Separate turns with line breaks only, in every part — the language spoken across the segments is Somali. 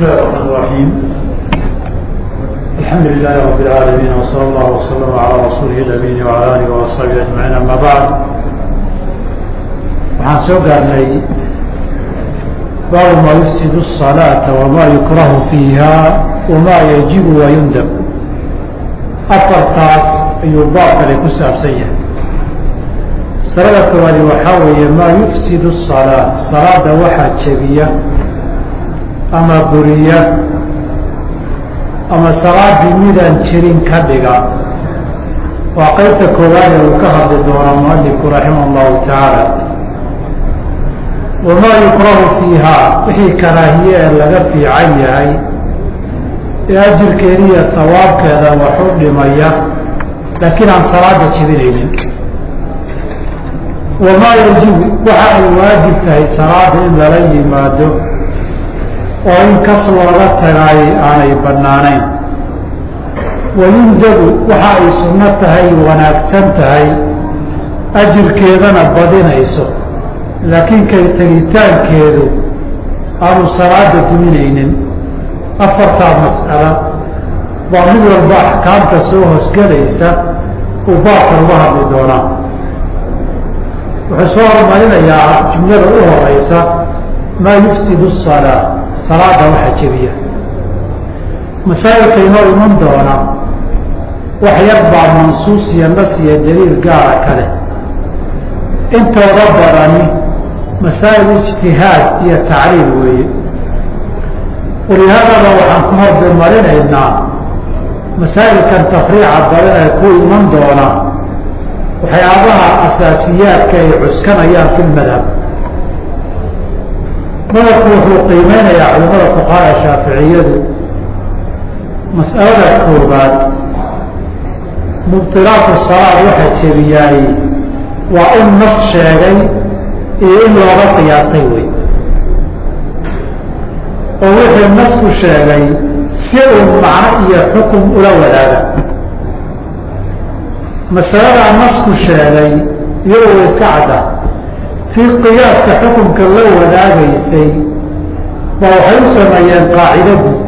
الله الرحمن الرحيم الحمد لله رب العالمين وصلى الله وسلم على رسوله الأمين وعلى آله وأصحابه أجمعين أما بعد waxaan soo gaarnay baabu maa yufsidu الصalaaةa wama yukrahu fiiha wama yajibu wayundab afartaas ayuu baabkani ku saabsan yahay masalada koowaadi waxaa weeye maa yufsidu الصalaaة salaada waxaa jebiya ama buriya ama salaadii midaan jirin ka dhiga. Waa qeybta koowaade uu ka hadli doonaa mualifku raximah اllahu tacaala wamaa yukrahu fiiha wixii karaahiye ee laga fiican yahay ee ajirkeeda iyo sawaabkeeda waxu dhimaya laakiin aan salaada jebinaynin wamaa yajibu waxa ay waajib tahay salaada in lala yimaado oo in kas looga tagaay aanay bannaanayn. Wayundabu waxa ay sunno tahay wanaagsan tahay ajirkeedana badinayso. Laakiin kay tegitaankeedu aanu salaada duminaynin afartaa mas'ala. Baa mid walba axkaamta soo hosgelaysa uu baabka uga hadli doonaa wuxuu soo horumarinayaa jumlada u horeysa maa yufsidu الsalaa salaada waxa jebiya. Masaa'ilka inoo iman doona wax yar baa mansuus iyo nas iyo daliil gaara kale intooda badani masaa'il ijtihaad iyo tacriib weeye. Walihaadaba waxaan ku hormarinaynaa masaa'ilkan tafriica badan ee ku iman doona. Waxyaabaha asaasiyaadka ay cuskanayaan fi lmadhab madabku wuxuu qiimeynayaa culamada fuqahaa shaaficiyadu. Mas'alada koobaad mubtilaatu salaad waxa jebiyaay waa in nas sheegay iyo in looga qiyaasay wey oo wixii nasku sheegay si uu macno iyo xukun ula wadaaga. Masaladaa nasku sheegay iyadoo wa iska cadda si qiyaaska xukunka la wadaagaysay baa waxay u sameeyeen qaacido guud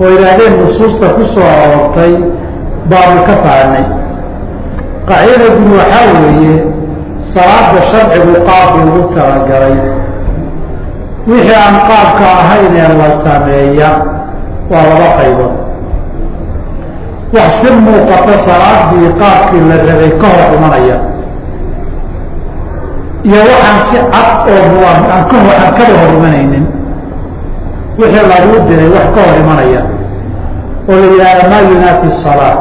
oo yidhaahdeen nusuusta ku soo aroortay baanu ka fahanay qaacidada guud waxaa weeye salaada sharcigu qaabku ugu talagalay. Wixii aan qaabka ahayn ee la sameeya waa laba qaybood. Wax si muuqato salaadii qaabkii la rabay ka hor imanaya iyo waxaan si cad oo muan aan ka aan kaba hor imanaynin. Wixii lagu diray wax ka hor imanaya. Oo la yidhahda maa yunaafi salaa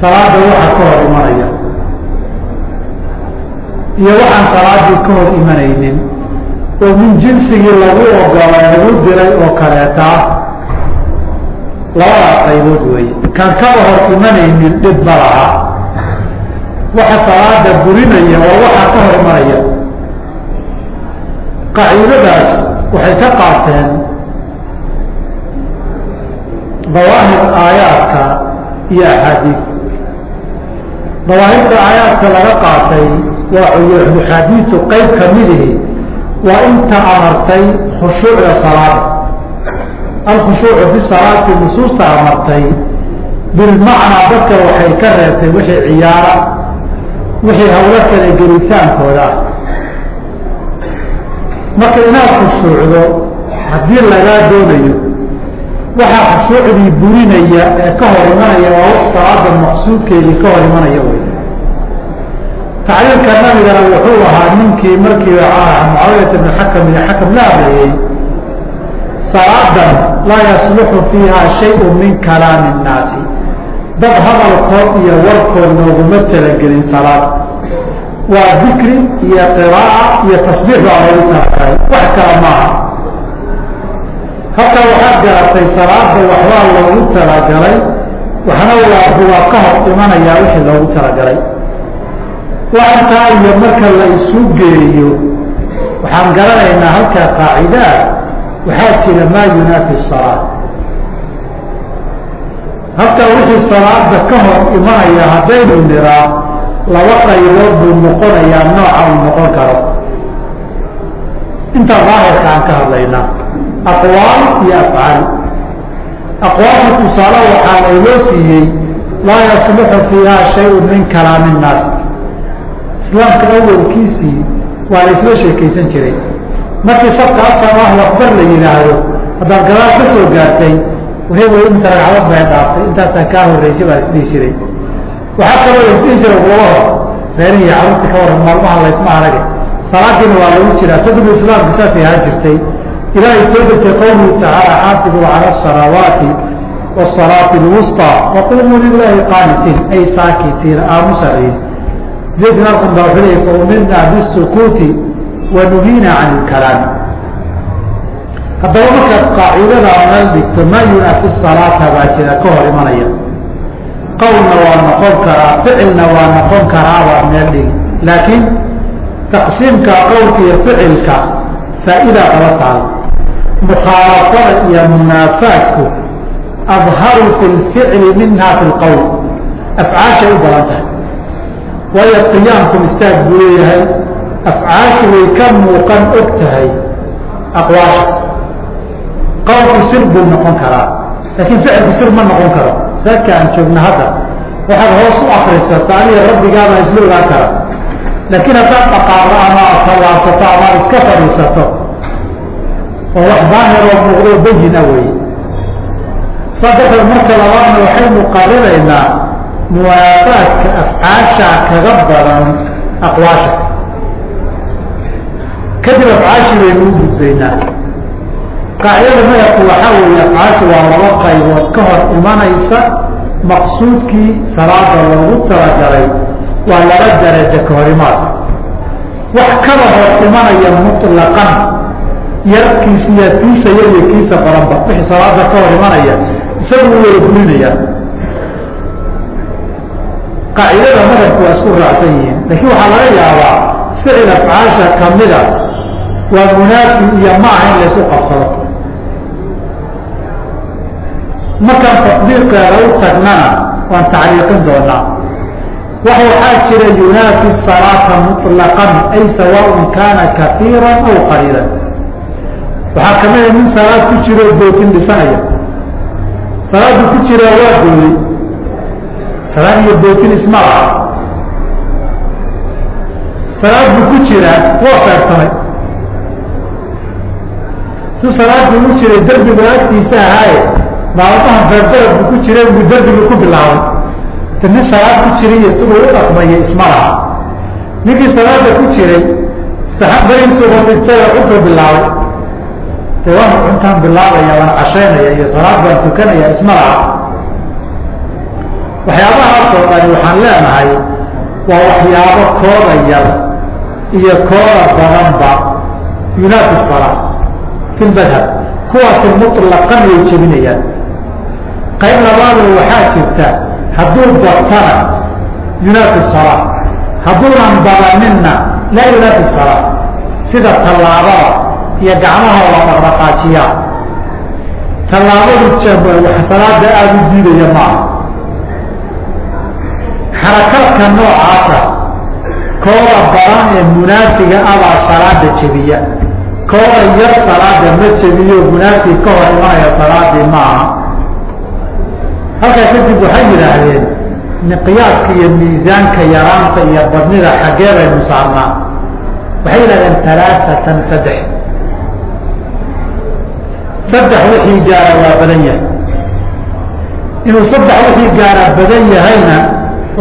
salaada waxa ka hor imanaya. Iyo waxaan salaadii ka hor imanaynin. Oo min jinsigii lagu ogolay lagu diray oo kaleeta ah qaybood weeye. Kaan kaba hor imanaynin dhib ma laha waxa salaada burinaya waa waxaa ka hor imanaya qaacidadaas waxay ka qaateen dawaahir aayaadka iyo axaadiid dawaahirta aayaadka laga qaatay waa axaadiisu qayb kamidihi waa inta amartay khushuucda salaada alkhushuucu fi salaati nusuusta amartay. Bilmacnaa dadka waxay ka reebtay wixii ciyaara wixii hawlo kale gelitaankooda marka inaad khushuucdo haddii lagaa doonayo waxaa khushuucdii burinaya ee ka hor imanaya waa salaada maqsuudkeedii ka hor imanaya wey tacliilka nabigana wuxuu ahaa ninkii markii mucaawiyata bn xakam iyo xakam la hadlayey salaadan laa yasluxu fiiha shayu min kalaami nnaasi. Dad hadalkood iyo warkood nooguma talagelin salaad waa dikri iyo qiraa'a iyo tasbiix baa loogu talagalay wax kala maaha. Halkaa waxaad garatay salaada waxbaa loogu talagalay waxna waa ka hor imanayaa wixii loogu talagalay. Waxantaa iyo marka la isu geeyo waxaan garanaynaa halkaa qaacidaa waxaa jira maa yunaafi salaa halkaa wixii salaada ka hor imanaya haddaynu niraa laba qaybood buu noqonayaa nooca uu noqon karo. Intaa daahirka aan ka hadlaynaa aqwaal iyo afcaal. Aqwaasha tusaale waxaa layloo siiyey laa yasluxu fiiha shay-un min kalaami innaas islaamka awalkiisii waa la isla sheekaysan jiray. Markii sabka asamaah akbar la yidhaahdo haddaad gadaal ka soo gaartay way inta ragcadad bay dhaaftay. Intaasaa kaa horreysay baa isdhihi jiray waxaa kaloo la isdhihi jiray gulaho reerihii carruurta ka waran maalmaha laysma arage salaadiina waa lagu jiraa. Sadru islaamka saasay ahaan jirtay. Ilaahay soo degtay qowluhu tacaala xaafiduu cala asalawaati wasalaati lwusطى waqumuu lilahi qaanitiin ay saakitiin aamusaciin zayd bin baa wuxuu leeyay bisukuuti wa nuhiina can ilkalaam haddaba markaad qaacidadaa meel dhigto maa yunaafi salaata baa jira ka hor imanaya qowlna waa noqon karaa ficilna waa noqon karaa baa meel dhigi laakiin taqsiimka qowlka iyo ficilka faa'iida qaba taal. Mukhaalafada iyo munaafaadku adharu fi lficli minha fi lqowl afcaashay u badan tahay. Waayo qiyaamkum istaag buu leeyahay afcaashu way ka muuqan og tahay aqwaasha. Qowlku sir buu noqon karaa laakiin ficilku sir ma noqon karo saadka aan joogna hadda waxaad hoos u akrisata aniga rabbigaabaan isla ogaan kara. Laakiin haddaad dhaqaaqdo ama aad tallaabsato ama ad iska fadhiisato oo wax daahir oo muuqdo bayina weeye. Saa darteed marka labaadna waxaynu qarinaynaa muwaafaadka afcaasha kaga badan aqwaasha. Kadib afcaashii baynu u gudbaynaa qaacidada madabku waxaa weeye afcaasha waa laba qaybood. Ka hor imanaysa maqsuudkii salaada loogu talagalay waa laba darajo ka hor imaad wax kaba hor imanaya mutlaqan yarkiisa iyo kiisa yar iyo kiisa badanba wixii salaada ka hor imanaya isagu wada gulinaya qaacidada madabku waa isku raacsan yihiin laakiin waxaa laga yaabaa ficil afcaasha kamida waa munaafi iyo ma aha in laysu qabsado markaan tatbiiqeeda u tagnana waan tacliiqin doonaa. Wax waxaa jira yunaafi salaata muطlaqan ay sawaaء kaana kaiira aw qaliila waxaa kamida nin salaad ku jiro bootin dhisanaya. Salaadu ku jiraa waa gooyey salaad iyo bootin isma laha salaad buu ku jiraa waa feertamay. Si salaadii u jiray derbiga agtiisa ahaaye maalmaha feerdarad buu ku jiray buu derbiga ku bilaabay. Nin salaad ku jiray iyo siduu u dhaqmaya isma laha ninkii salaada ku jiray oo cuntuu bilaabay. De waana cuntaan bilaabaya waan cashaynaya iyo salaad baan tukanaya isma laha waxyaabahaasoo dhani waxaan leenahay waa waxyaabo kooda yar iyo kooda badanba. Yunaafi salaa fi lmadhab kuwaasi mutlaqan way jebinayaan qayb labaado waxaa jirta hadduu batana yunaafi salaa hadduunan badaninna laa yunaafi salaa sida tallaabada iyo gacmahooda dhaqdhaqaajiyaa. Tallaabadu salaada aada u diidaya maaha. Xarakadka noocaasa kooda badan ee munaafiga abaa salaada jebiya. Kooda yar salaada ma jebiyo munaafig ka hor imanaya salaadii maaha halkaa kadib waxay yidhaahdeen miqyaaska iyo miisaanka yaraanta iyo badnida xaggee baynu saarnaa. Waxay yidhahdeen alaaatan saddex. Saddex wixii gaara waa badan yahay. Inuu saddex wixii gaara badan yahayna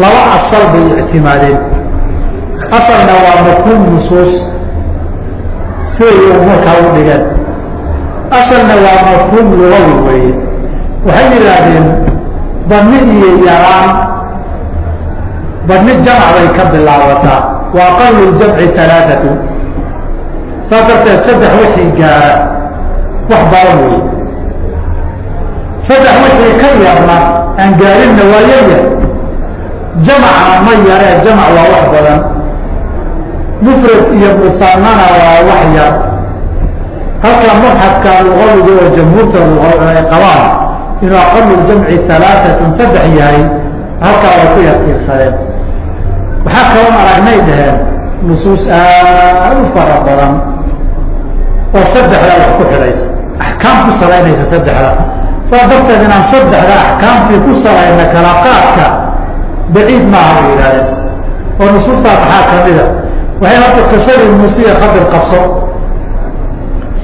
laba asal bay ictimaadeen. Asalna waa mafhuum nusuus. Siday markaa u dhigeen asalna waa mafhuum lugawi weeye. Waxay yidhaahdeen badni iyo yaraan badni jamc bay ka bilaabataa. Wa aqalu ljamci alaaatu saas darteed saddex wixii gaara wax badan wey saddex wixii ka yarna aan gaarinna waa yaryar jamcna ma yaree jamc waa wax badan. Mufrad iyo musanana waa wax yar. Halka mabxadka luqawiga oo jamhuurta ay qabaan inuu aqalu jamci alaaatun saddex yahay halkaa way ku yartiirsadeen waxaa kaloo aragnay dhaheen nusuus aad u fara badan oo saddexda wax ku xidhaysa axkaam ku salaynaysa saddexda. Saa darteed inaan saddexda axkaamtii ku salayna kala qaadka baciid maaha bay yidhahdeen oo nusuustaa maxaa kamida waxay hadda qisadii muusiya khadir qabso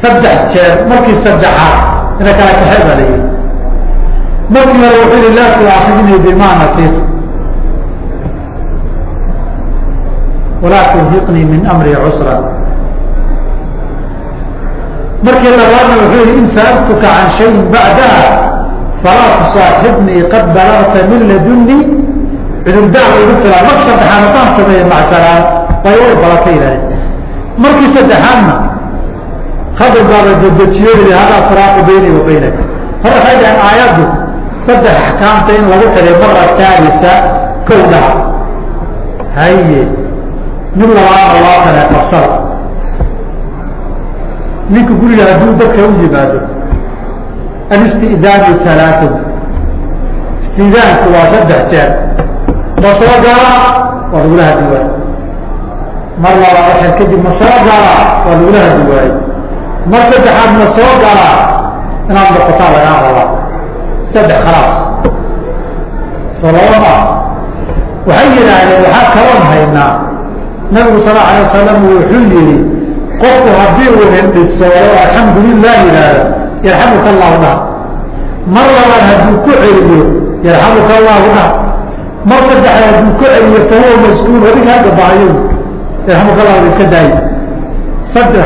saddex jeer markii saddexaad ina kala kaxee baa layihi markii hore wuxuu yihi laa tuaakidnii bima nasiitu walaa turhiqnii min amri cusra. Markii labaadna wuxuu yihi in sa'altuka can shayin bacdaha falaa tusaaxibnii qad balagta min ladunii cudurdaar igu filaan mar saddexaad haddaan sameeye macsalaan way way balatay yidhahdeen markii saddexaadna hadir baaba dedejiyey hadaa firaaqu bayni wa baynaka. Hore waxay dhaheen aayaddu saddex axkaamta in lagu xidhay mara taalisa kow dhaha haye mid labaadna waa kale qabsada. Ninka guriga hadduu dadka u yimaado alistidaanu halaatun istidaanku waa saddex jeer ma soo galaa waa lagula hadi waayo mar labaad waxay kadib ma soo galaa waa lagula hadi waayo mar saddexaad ma soo galaa inaad noqotaa lagaa rabaa saddex khalaas soo laba maa waxay yidhaahdeen waxaa kaloon haynaa nabigu sal alay wasalam wuxuu yihi qofku haddii uu hindhisoodo alxamdu yidhaahdo yarxamuka allahu dhaha mar labaad hadduu ku celiyo yarxamuka allahu dhaha mar saddexaad hadduu ku celiyo fahuwa maskuul adiga hadda baayo yarxamuka allahu iska daayo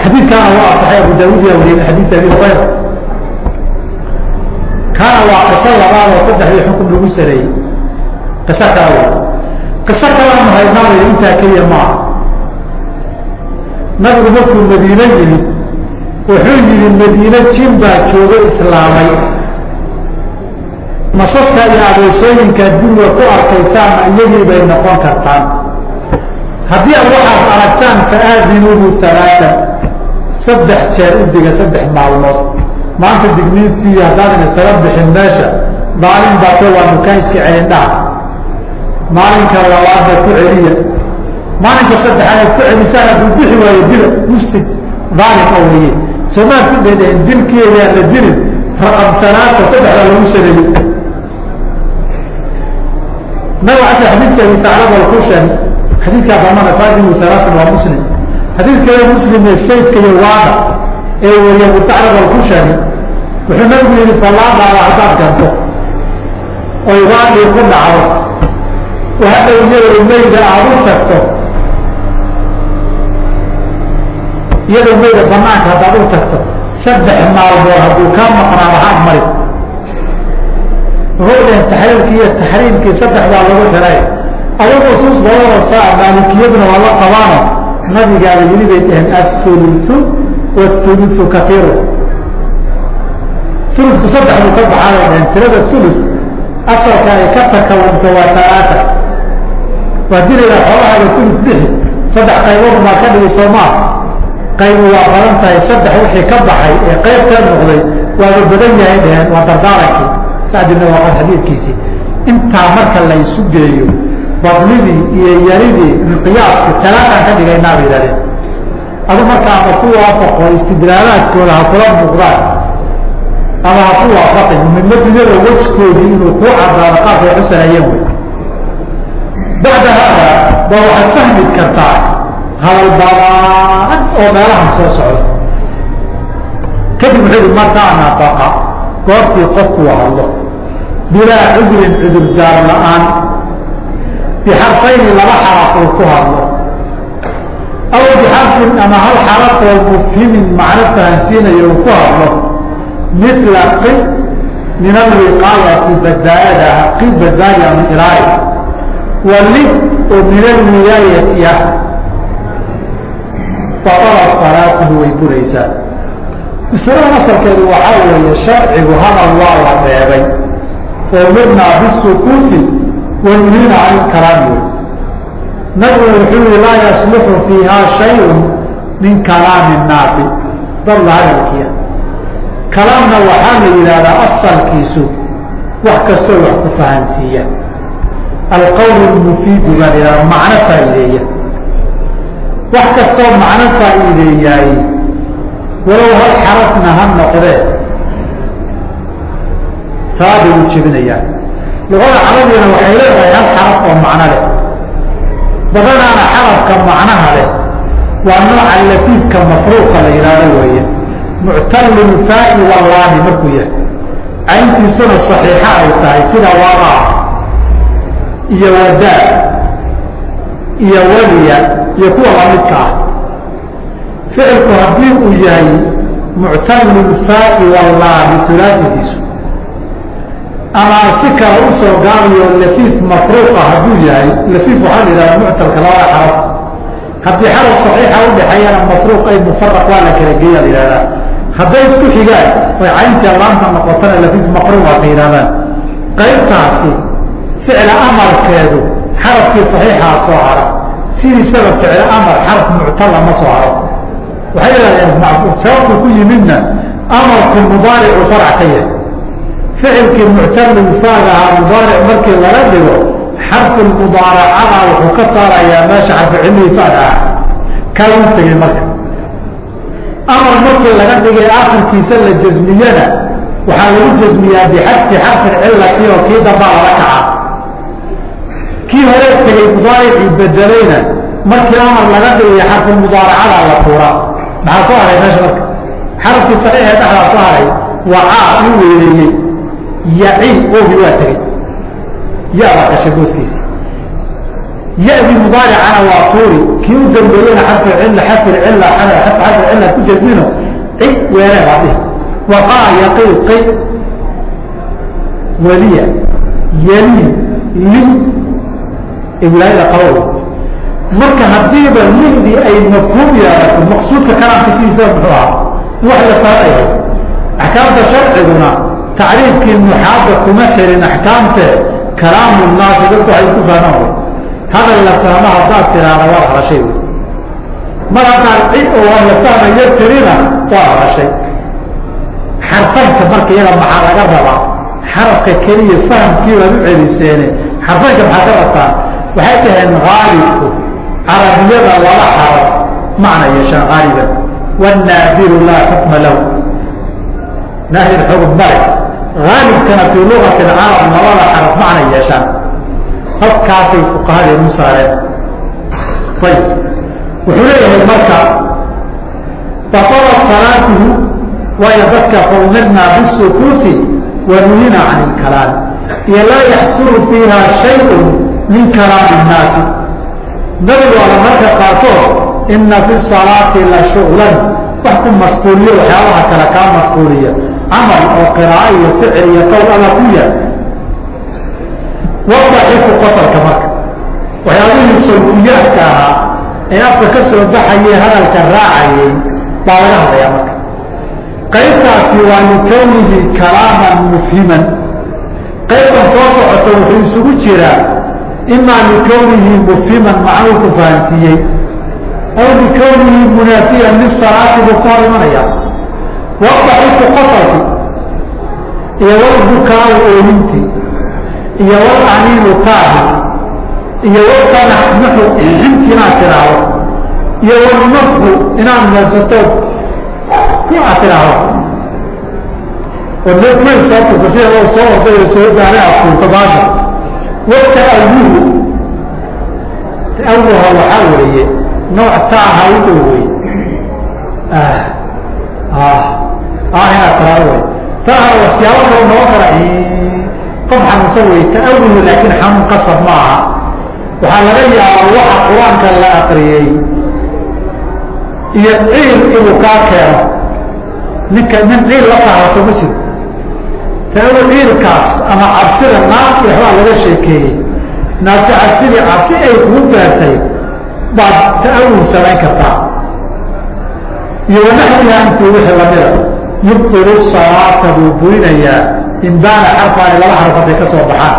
xadiidkaana waa asaxay abu daawud yaa wariyay min abi hurayra kaana waa qiso labaad oo saddexdii xukun lagu sareeyey. Qiso kala wey qiso kalanu haynaayo intaa keliya maaha nabigu markuu madiine yimid wuxuu yihi madiine jin baa jooga islaamay. Masaska iyo adeesooyinka addunya ku arkaysaanna iyagii bay noqon kartaan. Haddii ad waxaad aragtaan faaadinuuhu salaatan saddex jeer u diga saddex maalmood maanta digniinsiiyo haddaadan isaga bixin meesha maalin baate waa nukaanki celindhaha maalinka labaadna ku celiya. Maalinka saddexaad ad ku celisaan hadduu bixi waayo dila mufsid daalim oo weye soomaan ku dhedheen dilkeedaan la dilin raqam salaata saddexda lagu sameeyey nabig asa xadiidkeedi saclab alkushani xadiidkaa damana faadimu salaatan waa muslim. Xadiidkeeda muslim ee saydka iyo waada ee wariya musaclab alkushani wuxuu nabigu yihi fallaadaada haddaad ganto oy waadii ku dhacdo. Hadhow iyadoo mayda aada u tagto. Iyadoo mayda banaanka haddaad u tagto saddex maalmood hadduu kaa maqnaa waxaad mari wuxuu taxliilkii iyo taxriimkii saddexdaa lagu xiray. Ayagu usuus badanoo saa maalikiyaduna waa la qabaano nabigaaba yili bay dhaheen athulusu wathulusu kaiiru ulusku saddex buu ka baxaabay dhaheen tirada ulus asalka ay ka takawunto waa talaata waa dilayda xoolahaaga ulus bixi saddex qaybood baa ka dhigi soomaa qaybu waa badan tahay saddex wixii ka baxay ee qayb ka noqday waaba badan yahay dhaheen waa dardaarankii sacd ibn waqas xadiidkiisii intaa marka la isu geeyo badlidii iyo yaridii miqyaaski talaataan ka dhigaynaa bay yihahdeen adu marka ama ku waafaqo istidlaalaadkooda ha kula muuqdaan ama ha ku waafaqin muhimadiyada wejkoodii inuu ku cadaado qaabkay xusanayeen wey bacda haada ba waxaad fahmi kartaa hadal badan oo meelahan soo socda. Kadib wuxuu yihi mataa nafaqa goortii qofku hadlo bilaa cudrin cudurdaar la'aan bixarfayni laba xaraf uu ku hadlo. Aw bixarfin ama hal xaraf oo mufhimin macno fahansiinayo uu ku hadlo mila qi min alwiqaayati badbaadada qi badbaadiya min ilaaya wali oo min alwilaayati ah faqala salaatuhu way buraysaa masalada asalkeedu waxaa weeye sharcigu hadal waa la reebay umirnaa bisukuuti wanuhina can ilkalaami wey nabigu wuxuu yihi laa yasluxu fiiha shayun min kalaami nnaasi dadla hadalkiia kalaamna waxaa la yidhahdaa asalkiisu wax kastoo wax ku fahansiiya. Alqowl lmufiidu baa la yihahda macno faa'iideeya. Wax kastoo macno faa'iideeyaay walow hal xarafna ha noqdee salaada wuu jebinayaa luqada carabigana waxay leedahay hal xaraf oo macno leh. Badanaana xarafka macnaha leh waa nooca lafiifka mafruuqa la yidhaahdo weeye muctalin faai wallahi markuu yahay. Cayntiisuna saxiixa ay tahay sida wadaa iyo wadaa iyo waliya iyo kuwa lamidka ah. Ficilku haddii uu yahay muctalin faai wallahi ulaaidiisu ama si kale u soo gaabiyo lafiif mafruuqa hadduu yahay lafiif waxaa la yidhahda muctalka labada xaraf. Haddii xaraf saxiixa udhexeeyana mafruuq ay mufaraq waa la kala geeya la yihahdaa hadday isku xigaan oy cayntii laanta noqotana lafiif maqruub waa ka yidhahdaan qaybtaasi ficla amarkeedu xarafkii saxiixaa soo hara. Sidiisaba ficla amar xaraf muctala ma soo haro. Waxay yidhahdeen sababku ku yimidna amarku mudaaricu farac ka yahay. Ficilkii muctalin faagahaa mudaaric markii laga dhigo xarfu mudaaracada wuxuu ka saarayaa meesha xarfu cilmihii faada ah kaa u tegey marka amar markii laga dhigay akhirkiisa la jasmiyana waxaa lagu jasmiyaa bixadfi xarfi cilati oo kii dambaa laga kaca kii hore tegey mudaaricii bedelayna markii amar laga dhigay xarfu mudaaracada la tuura. Maxaa soo haray meesha marka? Xarafkii saxiix ee dhexdaa soo haray wacaa u weeleeyey yaci oogi waa tegey. Ya-baa gashay booskiisi ya-dii mudaaricana waa tuuri kii u dambeeyena xarfi cilla xafir cilla xarfi cilla ku jasmino ci weere baa dhihi waqaa yaqii qi waliya yali li wilaayada qabow marka haddiiba lidii ay mafhuum yeelato maqsuudka kalaamkiisa muxuu ahaa wax la faadayo axkaamta sharciguna tacriifkii muxaada kuma xirin axkaamtee kalaamu naasi dadku waxay ku fahmaan hadal la haddaad tiraahda waad hadashay mar haddaad cid oo aan la fahmayo tirina waad hadashay xarfanka marka iyaga maxaa laga rabaa? Xarafka keliya fahamkii baad u celiseene. Xarfanka maxaa ka rabtaa? Waxay dhaheen haalibku carabiyada laba xaraf macna yeeshaan haaliban wanaadiru laa xukma lahu. Naadir xukm male haalibkana fii lugati carab labada xaraf macna yeeshaan halkaasay fuqahadeenu saareen ayb wuxuu leeyahay marka batalat salaatuhu waayo dadka faumirnaa bisukuuti wa nuhina can ilkalaam iyo laa yaxsulu fiiha shayun min kalaami innaasi nabigu ala marka qaarkood ina fi salaati la shuglan wax ku masquuliyo waxyaabaha kale kaa masquuliya. Camal oo qiraa'o iyo ficil iyo qowl alla ku yaal wadaxiku qosalka marka. Waxyaabihii sawtiyaadka ahaa ee afka ka soo baxayay hadalka raacayay baa laga hadlayaa marka. Qaybtaasi waa likawnihi kalaaman mufhiman. Qaybtan soo socota wuxuu isugu jiraa imaa likawnihi mufhiman ku fahansiiyey aw likawnihi munaafiyan lisalaati buu ku hor imanaya. Wadaxiku qosalki iyo walbukaau oolinti iyo walaniinu taahi iyo waltanaxnaxu xinti inaad tiraahdo iyo walnafku inaad meelsato aad oo nafweyn soo tuko sida loo soo orday oo soo gaaray aad tuurto baasha wata'awuhu ta'awuha waxaa weeye nooc taaha u dhow wey ah inaad tiraahdo wey taaha wasyaabo kale noo kala xanuunsan wey ta'awuhu laakiin xanuun qasab ma aha waxaa laga yaabaa waxa qur'aanka la akriyey iyo ciil inuu kaa keeno. Ninka nin ciil la tahaaso ma jiro. Ta'awul ciilkaas ama cabsida naafti waxbaa laga sheekeeyey. Naafti cabsidii cabsi ay kugu gaartay baad ta'awul samayn kartaa. Iyo wanaxwiha intuu wixii lamida yubtilu salaata buu burinayaa in baana xarfaani laba xarf hadday ka soo baxaan.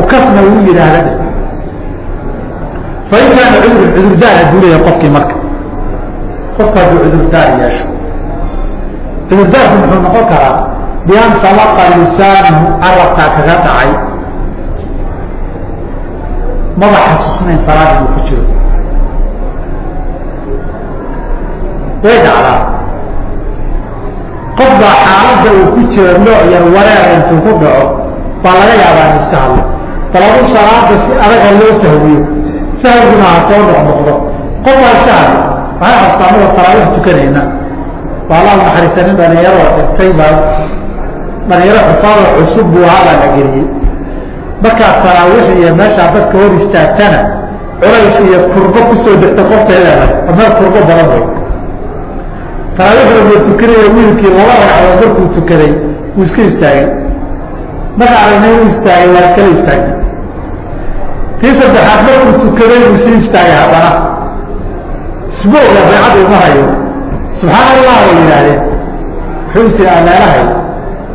Ukasna wuu yidhaahda. Fain kaana cudur cudurdaar hadduu leeyahay qofkii marka. Qofka hadduu cudurdaar yeesho. Cudurdaarku muxuu noqon karaa? Bian sabaqa lisaanuhu carabkaa kaga dhacay. Maba xasuusnayn salaad inuu ku jiro. Way dhacdaa qof baa xaaladda uu ku jiro nooc yar wareer intuu ku dhaco baa laga yaabaa inu iska hadlo salaada si adaga loo sahwiyo. Sahwiguna ha soo noqnoqdo qof baa iska hadla waxay xastaamada taraawiix tukanayna baa allah naxariista nin dhalinyaroo dhintay baa dhalinyaro xufaada cusub buu ahaa la geliyey. Markaa taraawiix iyo meeshaa dadka hor istaagtana culays iyo kurbo ku soo degta qofteedeeda meel kurbo badan wey taraawiixda buu tukanaya wiilkii laba ragcadood markuu tukaday wuu iska istaagay. Marka aragnay u istaagay waa iskala istaagay. Tii saddexaad markuu tukaday buu sii istaagay haddana. Isbuucda beecada uma hayo. Subxaan allah way yidhaahdeen wuxuu is aleelahay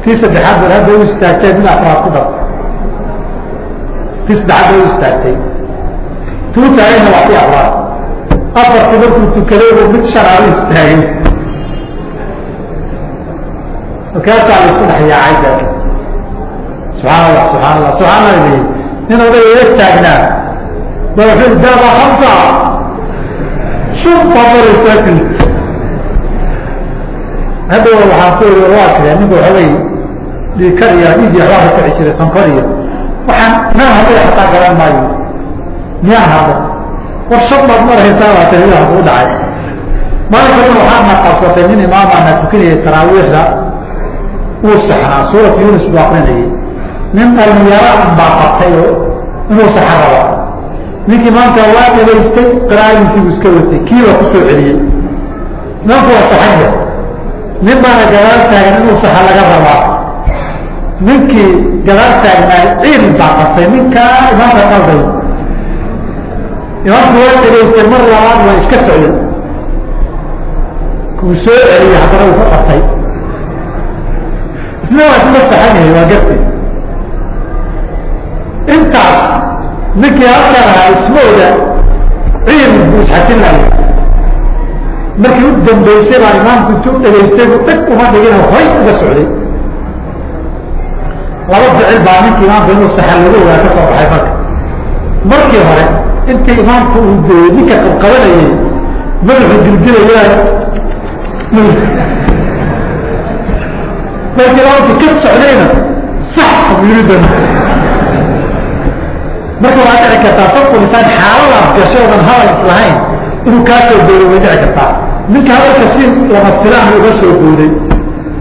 tii saddexaad bad hadda u istaagtay mid afraad ku dhab tii saddexaad bay u istaagtay. Tuu taagayna waa tii afraad. Afartii markuu tukaday buu mid shanaad u istaagay markaasaa la isu dhex yaacay de subxaan allah subxaan allah subxaan allah leeyi nin oday ila taagnaa ba wuxuu daaba hamsa shurba maraysaa hadhow waxaan ku iri waa kale ninku waxoogay dhiikar iyo iyo waxbaa ka kici jiray iyo waxaan meel hadday xataa garan maayo miyaan hado war shan baad maraysaa baa tahida kuu dhacay maalinkana waxaadna qabsatay nin imaamaana tukanayay taraawiixda uu saxnaa. Suurat yunus buu akrinayay nin dhalinyaro baa qabtay oo inuu saxa rabo. Ninkii maanta waa dhagaystay qiraadiisii buu iska watay kiibaa ku soo celiyey? Imaamku waa saxanya nin baana gadaal taagan inuu saxa laga rabaa. Ninkii gadaal taagnaay ciil baa qabtay. Ninkaa imaamka qalday imaamku waa dhegaystay mar labaad waa iska socday. Kuu soo celiyey haddana uu ka qabtay isna waa isla saxan yahay waa gartay intaas ninkii halkan ahaa ismooda ciil buu isxajinaya markii u dambeysay baa imaamku intuu dhegaystay buu dhag uma dhigin horay uga socday laba ficil baa ninka imaamku inuu saxa lagu ogaa ka soo baxay marka markii hore intii imaamku uu ninka qabqabanayay madaxuu dildilayaa imaamku ka socdayna sax yuridan marka waa dhici kartaa sabku lisaan xaaladaas gashay oodan hadal islahayn inuu kaa soo booday way dhici kartaa. Ninka hadalka si lama filaan uga soo booday.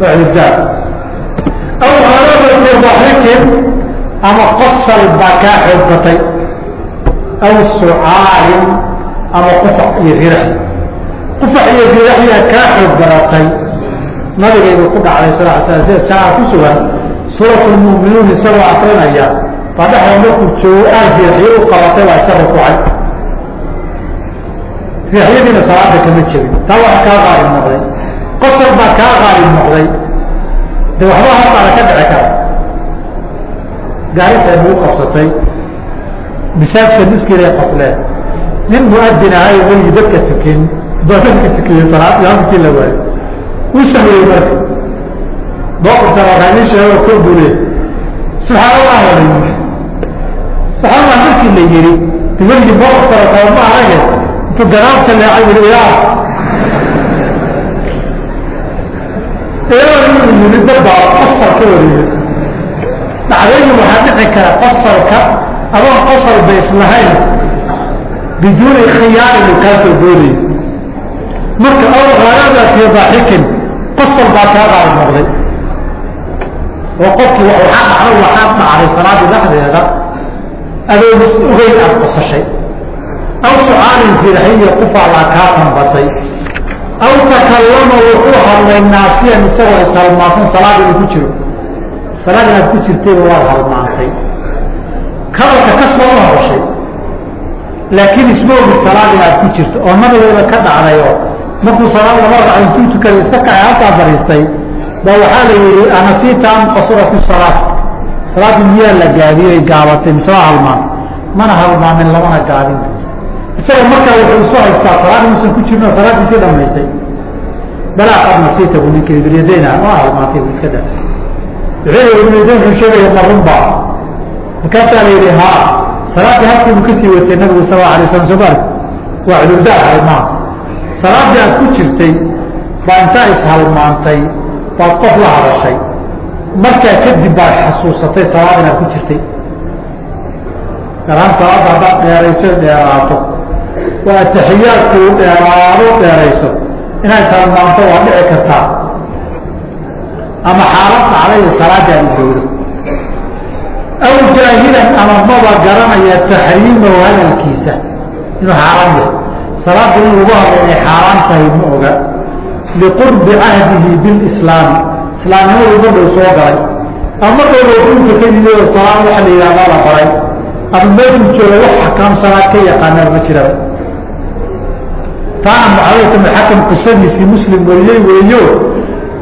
Cudurdaar aw haladati daxikin ama qosal baa kaa xoog batay. Aw sucaalin ama qufac iyo rirax. Qufac iyo riraxyaa kaa xoog baratay nabigaybu ku dhacday sal l slam sida shaa ku sugan suurat lmu'minuun isagoo akrinaya baa dhexda markuu joogo aad riraxyo u qabatay waa isa rukuucay riraxyadiina salaada kama jebin. Taa waa kaa qaalib noqday. Qosal baa kaa qaalib noqday. De waxba halkaada ka dhici kara gaarinta nagu qabsatay. Misaajka miskiiday qosleen. Nin muadin ahay weligii dadka tukin baa dadka tukiyey salaad imaamkii la waayo uu sameeyey marka. Waxaa ii sheego ko bule allah subxaan allah markii la yihi weligii booqtara kaba ma arage intuu gadaabta leecay yii ilaa yii dadbaa qosal ka wariyey. Dhacdaydu waxaa dhici kara qosalka adoon qosal ba islahayn. Biduuni khiyaarin uu kaa marka aw haarada fii daaxikin qosal baa kaa qaalib noqday. Oo qofkii waxaa dhacday waxaa dhacday salaadii dhexdeeda adoo mas ogeyn aad qosashay. Aw sucaalin firaxiyo qufaalaa kaa tambatay aw takallama wuxuu hadlay naasiyan isagoo ishalmaansan salaad inuu ku jiro. Salaad inaad ku jirtayba waad halmaantay. Hadalka ka soo hadashay laakiin isma ogid salaad inaad ku jirto oo nabigeeda ka dhacday oo markuu salaad laba ragca intuu tukaday iska halkaa fadhiistay ba waxaa la yihi anasiita an qasurati salaat. Salaaddii miyaa la gaabiyey gaabatay mise waa halmaan. Mana halmaamin lamana gaabin isaga markaa wuxuu isu haystaa salaad inuusan ku jirno salaadiisii dhamaystay balaa qad nasiita buu ninka ibnidayna waa halmaantay buu iska da wuxuu ibnidayn wuxuu sheegaya marunba markaasaa la yihi haa salaaddii halkiibu ka sii watay nabigu sal la alay slam somaali waa cudurdaar halmaan salaaddii aad ku jirtay baa intaa ishalmaantay baad qof la hadashay markaa kadib baad xasuusatay salaad inaad ku jirtay. Galaan salaadda haddaad dheerayso dheeraato. Oo ataxiyaadku dheeraado dheerayso. Inaad halmaanto waa dhici kartaa. Ama xaalad dhacday salaadda aad gowdo aw jaahilan ama maba garanaya taxriimahu hadalkiisa inuu xaaraan yahay salaadda in lagu hadlo inay xaaraan tahay ma oga. Liqurbi cahdihi bilislaami islaamnimadu ma dhow soo galay. Ama ma dhow rasuulka ka yimid oo salaad waxa la yidhahdaa la baray. Ama meeshuu jooga wax xakaam salaad ka yaqaanaa ma jiraba taana bn xakam qisadiisii muslim wariyey weeyo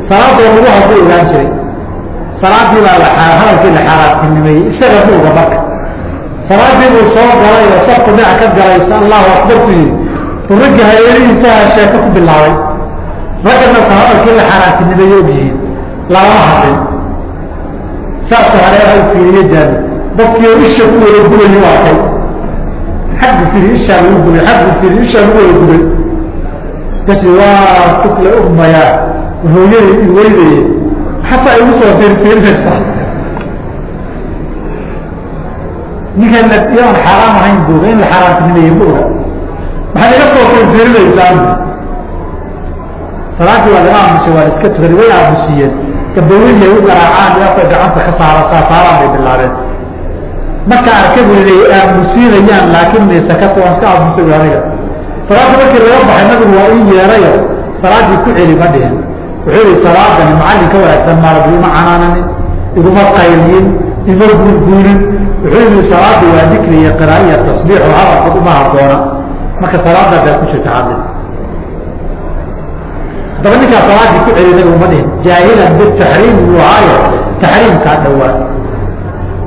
salaadoo lagu hadlo ogaan jiray. Salaadii baa la hadalkii la xaaraantinimeeyey isaga ma oga marka. Salaadii buu soo galay oo safku dhinac ka galaysa allahu akbar ku yidhi buu raggi hayeenihiisaha sheeko ku bilaabay. Raggana ka hadalkii la xaaraantinimeeye ogyihiin. Lagama hadlin. Saasoo hareeraha u fiiriye jaami dadkii isha ku wada gulayu arkay. Xaggu firi ishaa lagu gulay xaggu firi ishaa lagu wada gulay kasi waa tukla ogmayaa hooyadii i weydaye xataa igu soo fiirfiirinaysa ninkan yaan xaaraam ahayn buuga in la xaaraantinimeeye ma maxaad iga soo fiirfiirinaysaa salaadii waa laga aamusay waa la iska tukaday way aamusiyeen. Gabaweyay u garaacaan afka gacanta ka saara saasaaraan bay bilaabeen. Marka arka bu inay aamusiinayaan laakin sakata waan iska aamusay bu aniga salaadda markii laga baxay nabigu waa ii yeerayo salaaddii ku celi ma dhihin. Wuxuu yihi salaadani macallin ka wanaagsan maalabu ima canaananin iguma qayliyin ima guurguurin. Wuxuu yihi salaadda waa dikri iyo qira'a iyo tasbiix oo hadalka uma haboona marka salaadda baa ku jirta hadli haddaba ninkaa salaaddii ku celi nabigu ma dhihin jaahilan bitaxriim uu ahaayo taxriimkaa dhowaa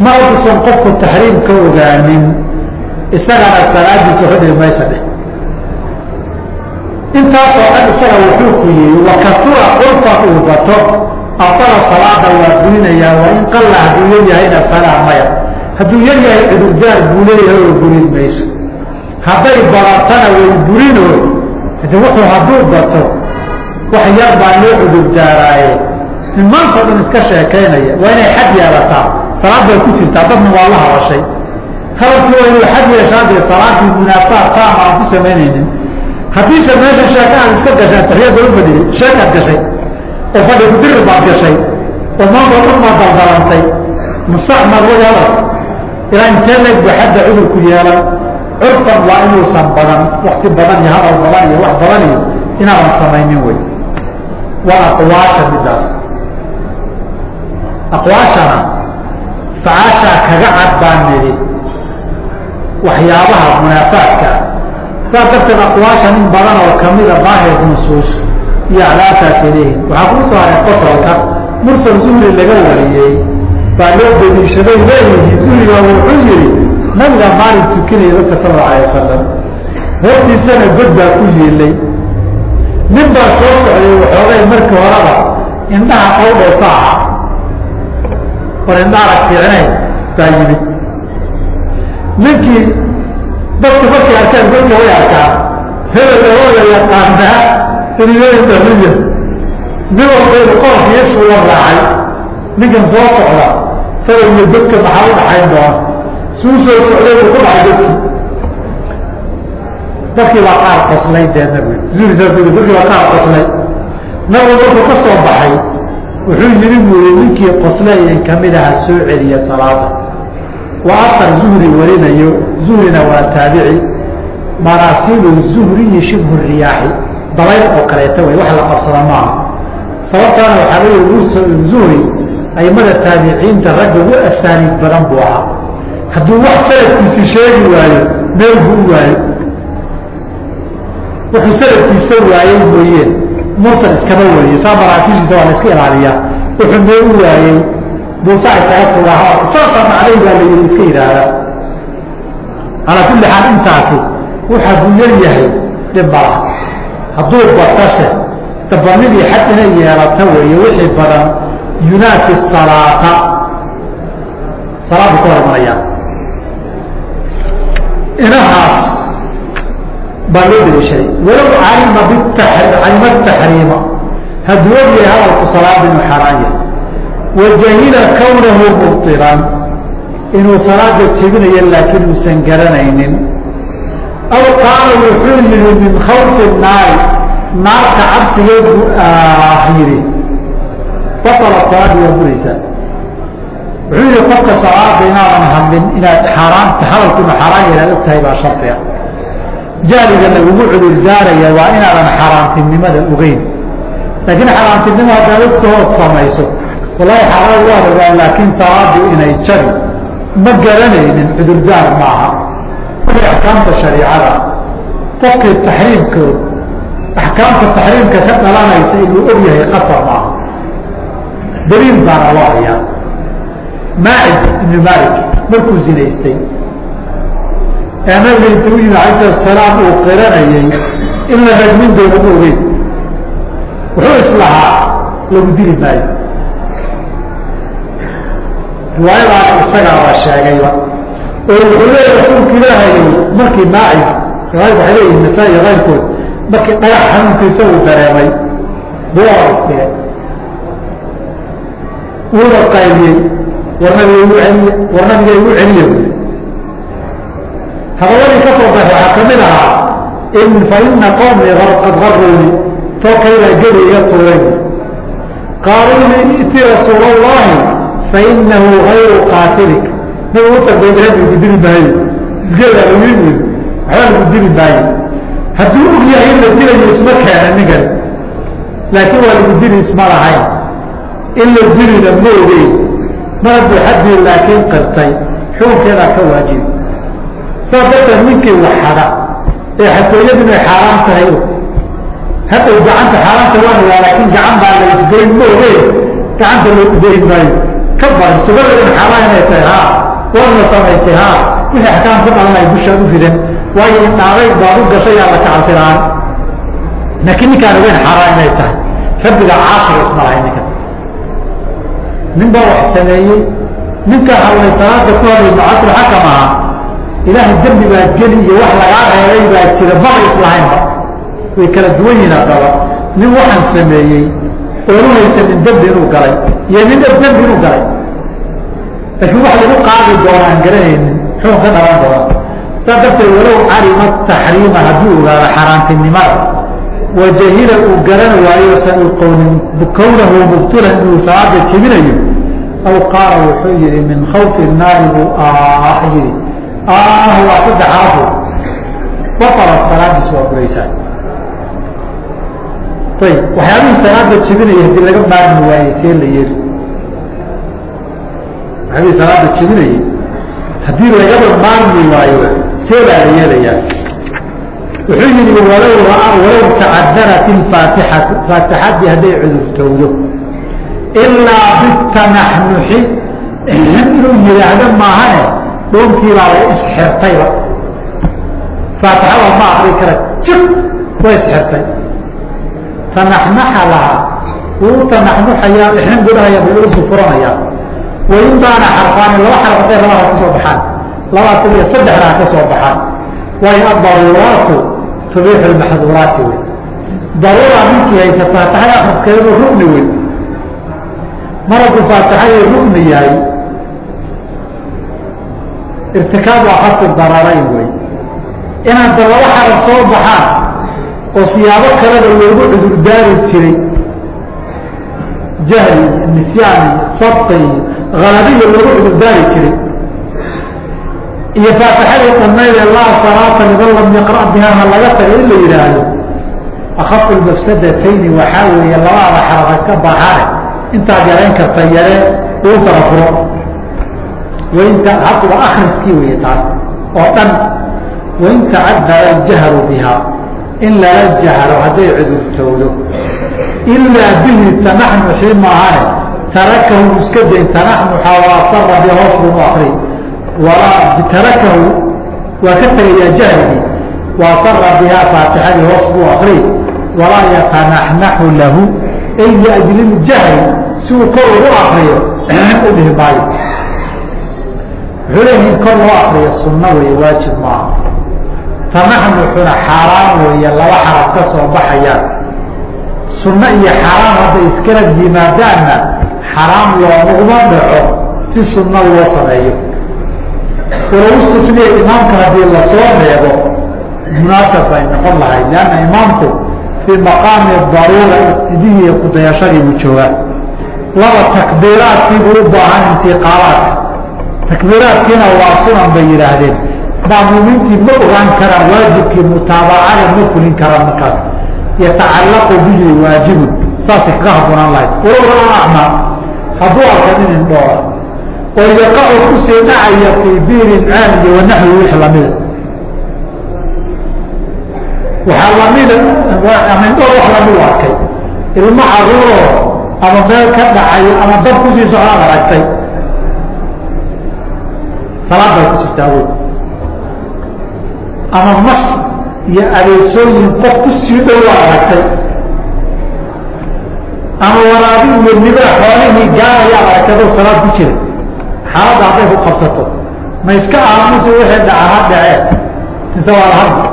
ma usan qofku taxriim ka ogaanin isagana salaadiisa xudhi maysa dheh. Intaasoo dhan isaga wuxuu ku yihi wakasura qurfa uu bato abala salaada waa burinayaa waa in qalla hadduu yar yahayna falaa maya. Hadduu yar yahay cudurdaar buu leeyahay oo burin mayso hadday badatana way burinoo hadi wuxuu hadduu bato wax yar baa loo cudurdaaraaye in maantao dhan iska sheekaynaya waa inay xad yeelataa salaad bay ku jirtaa dadna waa la hadashay hadalkii waa inuu xad yeeshaa dee salaadii munaafaad taama aan ku samaynaynin. Haddiise meesha sheeka aad iska gashaan taxiyada u fadhiyey sheekaad gashay oo fadhi kudirir baad gashay oo maanta o dhan baad daldalantay musax maad wadi hadal ilaa intee leeg ba xadda cudurku yeelan curfan waa inuusan badan wakti badan iyo hadal badan iyo wax badan iyo inaadan samaynin wey. Waa aqwaasha midaas. Aqwaashana facaashaa kaga cad baan nidhi waxyaabaha munaafaadka. Saas darteed aqwaashan in badan oo kamida daahir nusuus iyo aclaabtaas leeyihiin waxaa kuu soo haray qosolka. Mursal zuhri laga wariyey. Baa loo deliishaday leeyihiin. Zuhriga wuxuu yihi nabiga maalin tukinaya dadka sal alla alay wasalam. Hortiisana god baa ku yiilay nin baa soo socday waxoogay markii horeba indhaha qawdhow ka aha or indha arag fiicnayn baa yimid. Ninkii dadku markay arkaan godka way arkaan. Hebel oo la yaqaanaa iniyointamiya nin walbayba qoorkiisuu la raacay ninkan soo socda iyo godka maxaa u dhaxayn doona suu soo socday ku dhacay godkii dadkii baa qaar qoslay dee nabiga dadkii baa qaar qoslay nabigu markuu ka soo baxay wuxuu yidhi buu yihi ninkii qoslayan ka mid aha soo celiya salaada. Waa afar zuhri warinayo. Zuhrina waa taabici. Maraasiilu zuhriyi shibhu riyaaxi. Dabayl oo kaleeta wey wax la qabsada maaha sababtaana waxaa mursal zuhri aimada taabiciinta ragga ugu asaaniid badan buu ahaa hadduu wax sanadkiisi sheegi waayo meel buu waayo. Wuxuu sanadkiisa waayey mooyeen mursal iskama wariyo saa maraasiishiisa waa la iska ilaaliyaa. Wuxuu meel u waayey buusaa isaga tugaha saasaan caley baa la yidhi iska yidhaahdaa calaa kulli xaal intaasi waxa buu yar yahay dhib mala hadduu batase dabanidii xad inay yeelata weeye wixii badan yunaafi salaata. Salaadu ka hormarayaan inahaas baa loo daliishaday walow calima calima taxriima hadduu og yahay hadalku salaada inuu xaaraan yahay wajahila kawnahu mubtilan inuu salaada jebinayo laakiin uusan garanaynin aw qaala wuxuu yihi min khawfi naari naarka cabsigeed ah yidhi batala salaadi waa buraysaa wuxuu yihi qofka salaada inaadan hadlin inaad xaaraanta hadalku inuu xaaraan inaad og baa shardiga jahliga lagugu cudur daaraya waa inaadan xaaraantinimada ogeyn laakiin xaaraantinimo haddaad ogtahood samayso wallahi xaaraan waa ragaa laakiin salaadu inay jabi ma garanaynin cudurdaar maaha wixii axkaamta shariicada qofkii taxriimkood axkaamta taxriimka ka dhalanaysa inuu og qasar maaha daliil baana loo hayaa maacis ibnu malik markuu zinaystay. Nabiga intuu yimi alayh salaam uu qiranayay in la rajmin doono ma ogeyn. Wuxuu islahaa lagu dili maayo. Riwaayadaas isagaa la sheegayba oo wuxuu leeya rasuulka ilaahay markii maacis riwaayad waxay leeyihiin nasaa-i kayrkood markii dhagax xanuunkiisa uu dareemay buu isdhigay wuuna qaybiyey war nabiga igu celiye war nabiga igu celiye hadalladii ka soo baxay waxaa ka mid ahaa in fa ina qowmii qad garuni tolkaybaa geli iga tuuray qaaluu li rasuul allahi fainahu gayru qaatilik. Nabigu utagbayda lagu dili maayo isgeeda lagu yimi waxba lagu dili maayo hadduu og in la dilayo isma keena ninkan laakiin waa lagu dili isma lahayn. In la dilina ma ogeyn mar hadduu xaddii laakiin qirtay xukunkeedaa ka waajibi saas darteed ninkii waxada ee xatooyadu inay xaaraan tahay haddaw gacanta xaaraanta waanagaa laakiin gacan baa la isgoyn ma ogeen gacanta loo udayn maayo. Ka baran sugada in inay tahay haa. Waana samaysay haa. Wixii axkaam ku dhalanay bushaad u ridan waayo indhaadayd baad u gashay la ka cabsi la'aan laakiin ninkaan ogeyn xaaraan inay tahay. Rabbiga caashir isma lahay ninkan nin baa wax sameeyey ninka hadlay salaada ku hadlay mucasir xakam aha ilaahay dembi baa geli iyo wax lagaa reebay baa jira maba islahaynba way kala duwan yihiin haddaba nin waxaan sameeyey oonu haysanin dembi inuu galay iyo nin og dembi inuu galay. Laakiin wax lagu qaadi doona aan garanaynin xukun ka dhalan doona saa darteed walow calima taxriima hadduu ogaado xaaraantinimada wajahila uu garan waayo san qownin kownahu mubtilan inuu salaada jebinayo aw qaala wuxuu yihi min khawfi naari buu ah yihi ah waa saddexaadu batala salaadiis waa buraysaa ayib waxyaabihii salaada jebinaya haddii laga maarmi waayey see la yeeli waxyaabihii salaada jebinayay haddii lagaba maarmi waayo see baa la yeelayaa wuxuu yihi walow walow tacadarat ilfaatixatu faatixadii hadday cudurtowdo. Ilaa bitanaxnuxi inuu yihaahdo maahane dhoonkiibaa la isxirtayba faatixada ma akri kara jib way isxirtay. Tanaxnaxa lahaa. Wuu tanaxnuxayaa ixrin gudahaya bulusu furanayaa wain baana xarfaani laba xarfatay labaha ka soo baxaan. Labaatan iyo saddexna ha ka baxaan. Waayo adaruuraatu tubiixu lmaxduuraati wey daruura ninkii haysa faatixada akriskeedu rugni wey mar hadduu faatixadii rugni yahay. Irtikaabu akhafi dararayn wey inaad da laba xaraf soo baxaan oo siyaabo kaleba loogu cudurdaari jiray jahli nisyaan sabti haladiya loogu cudurdaari jiray iyo faatixadii dhammayde laa salaata liman lam yaqra' bihaa ha laga taga in la yidhaahdo akafu lmafsadatayni waxaa weeye labada xaraf iska baxaane intaad yarayn karta yaree uu tala furo wainta hakuba akriskii weeye taas oo dhan wain tacadara aljahru bihaa in lala jahro hadday cudurtowdo ilaa bihi tanaxnuxi maahane tarakahu iska dayn tanaxnuxa waa sara bi hoos buu u akri walaa tarakahu waa ka tegayaa jahrigii waa sara bihaa faatixadii hoos buu akri walaa yatanaxnaxu lahu ay liajli ljahri si uu kor ugu akriyo u dhihi maayo wuxuu leeyihi in kor loo akriyo sunno wey waajib maaha tanaxnuxuna xaaraan weeye laba xaraf ka soo baxayaan sunno iyo xaaraam hadday iskala yimaadaanna xaraam loomaguma dhaco si sunno loo sameeyo waloustusniya imaamka haddii la soo reebo munaasab bay noqon lahayd. Leanna imaamku fii maqaami daruura istidihii kudayashadii buu joogaa. Laba takbiiraadkii buu u baahan intiqaalaadka takbiiraadkiina waa sunan bay yidhaahdeen. Maamuumiintii ma ogaan karaan waajibkii mutaabacada ma fulin karaan markaas. Yatacallaqu bihi waajibun saasay kaga habboonaan lahayd. Walow acmaa hadduu arka nin indhoora oo yaqacu ku sii dhacaya fii biirin caaliya wanaxwi wix lamida waxaa lamida ama indhoor wax la mid u arkay. Ilmo caruuroo ama meel ka dhacayo ama dab ku sii socdaad aragtay salaad bay ku jirtaa wey ama mas iyo adeesooyin qof ku sii dhow waa aragtay ama waraabi iyo niba xoolihii gaarayaa aragtay adoo salaad ku jira xaaladda hadday ku qabsato. Ma iska aamusi wixii dhaca ha dhacee. Mise waa lahadla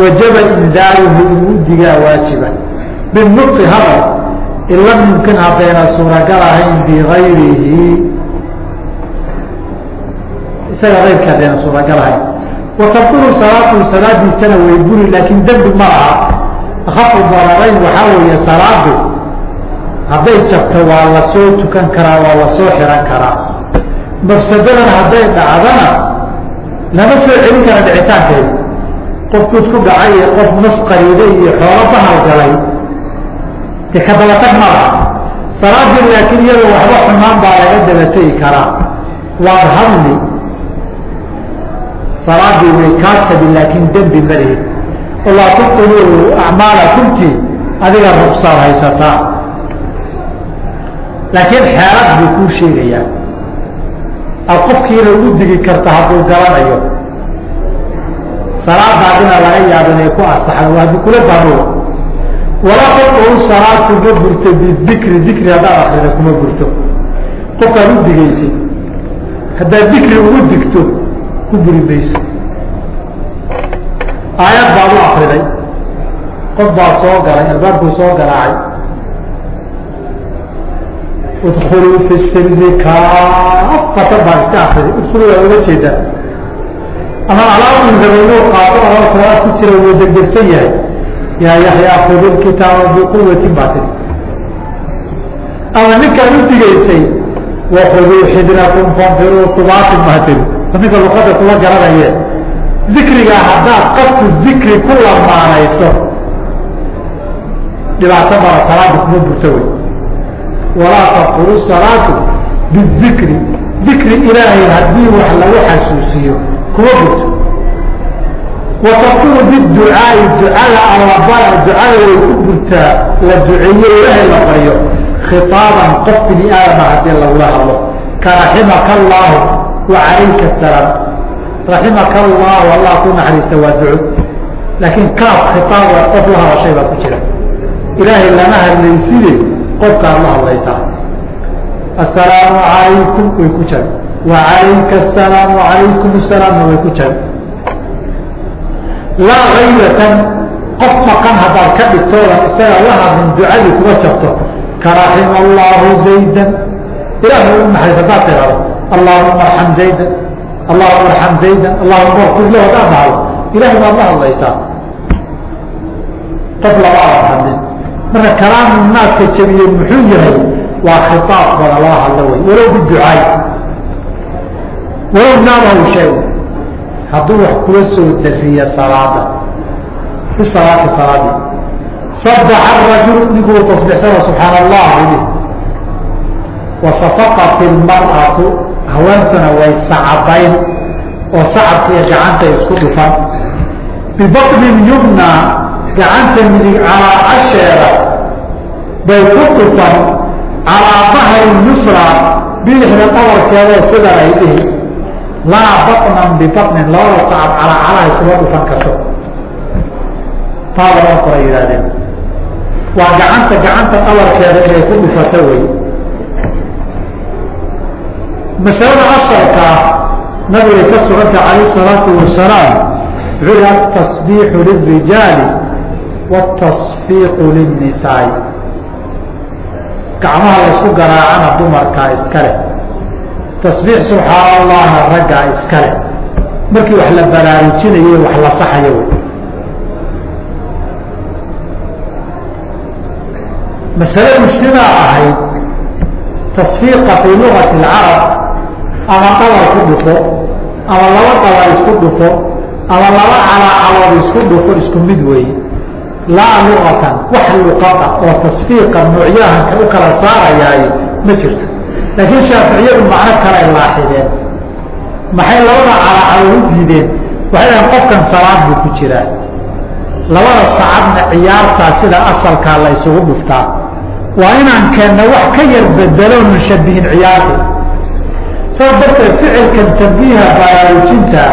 wajaba indaaruhu inuu digaa waajiba. Binutqi hadal in lam yumkin haddayna suuragal ahayn bigayrihi isaga ayrka haddayna suuragal ahayn. Watabtulu salaatu salaadiisana way buri laakiin dembi ma laha akafu dararayn waxaa weeye salaadu hadday jabto waa la soo tukan karaa waa la soo xiran karaa. Mafsadadan hadday dhacdana lama soo celin kara dhicitaankeeda qofkuud ku dhacay iyo qof nas qariide iyo xoolo bahal galay. De ka dabatag ma laha. Salaadii laakiin iyada waxba xumaan baa laga dabategi karaa. Waad hadli. Salaadii way kaa tabi laakiin dembi malihid walaa tubtiluu acmaalakumti adiga rubsaad haysataa laakiin xeelad buu kuu sheegayaa. Aad qofkiina ugu digi karta hadduu garanayo. Salaadaadina laga yaaba inay ku asaxda waa haddii kula baanuwa walaa taquu salaatu ma burto bidikri dikri haddaad akrida kuma burto qofkaad u digaysid haddaad dikri ugu digto ku buri mayso. Aayad baad u akriday qof baa soo galay albaabkuu soo garaacay udkuluu fi silmi kaafatan baad iska akriday udkulu waa uga jeedaa. Ama alaabuu rabay inuu qaado oo salaad ku jira wuu degdegsan yahay. Yaa yaxyaa khud ilkitaaba biquwatin baa tiri ama ninkaad u digaysay wakuduu xidrakum fanfiruu tubaatin baa tiri ninka luqada kula garanaye. Dikrigaa haddaad qasku dikri ku lamaanayso dhibaato mara salaada kuma burto wey walaa taqulu salaatu bidikri dikri ilaahay haddii wax lagu xasuusiyo kuma burto wa biducaai ducada allabaa ducada way ku burtaa la duceeyo ilaahay la baryo khitaaban qof bini aadama haddii lagula hadlo ka allaahu wa calayka raximaka allahu allah ku naxariista waa duco. Laakiin kaaf khitaab qof la hadashay baa ku jira. Ilaahay lama hadlayside qofkaad la hadlaysaa assalaamu calaykum way ku jira wa calayka asalaamu calaykum asalaamna way ku jira laa haybatan qof maqan haddaad ka dhigtoodan isaga la hadlin ducadii kuma jabto ka allahu zaydan. Ilaah u naxariis haddaad tirahdo allahuma arxam zaydan allahuma arxam zaydan allahuma lahu haddaad dhahdo ilahay baad la hadlaysaa qof lama adan hadlin marka kalaamu naaska jabiye muxuu yahay waa khitaab bada loo hadlo wey walow biducaay walow naamahu shay hadduu wax kula soo dariya salaada. Fi salaati salaadii sabaxa rajul ninkuu tasbixsana subxaan allah yidhi wasafaqat ilmar'atu haweentuna way sacabayn oo sacabkiiyo gacanta isku dhufan. Bibatni yumna gacanta midig calaa casheeda bay ku dhufan calaa dahri yusra bidixda dhabarkeedoo sida ay dhihi. Laa batnan bibatnin labada sacab calaa calaha isuma dhufan karto. Taa lama kora yidhahdeen waa gacanta gacanta dhabarkeeda inay ku dhufato wey. Masalada asalkaa nabigay ka suganta calayh salaatu wasalaam wuxuu yihi atasbiixu lilrijaali wاtasfiiqu lilnisaai gacmaha laysku garaacana dumarkaa iska leh tasbiix subxaan allahna raggaa iska leh markii wax la baraarujinayo wax la saxayo masaladu sidaa ahayd tasfiiqa fii lugati اlcarab ama qabar ku dhufo ama laba qabar isku dhufo ama laba calaacalood isku dhufo isku mid weeye laa luqatan wax luqada oo tasfiiqa noocyahanka u kala saarayaay ma jirto. Laakiin shaaficiyadu macno kale laaxideen. Maxay labada calaacalood u diideen? Waxay dhahan qofkan salaad buu ku jiraa. Labada sacadna ciyaartaa sida asalkaa la isugu dhuftaa. Waa inaan keenna wax ka yar bedeloonu shabihin ciyaarta. Saas darteed ficilkan tambiiha baraarujinta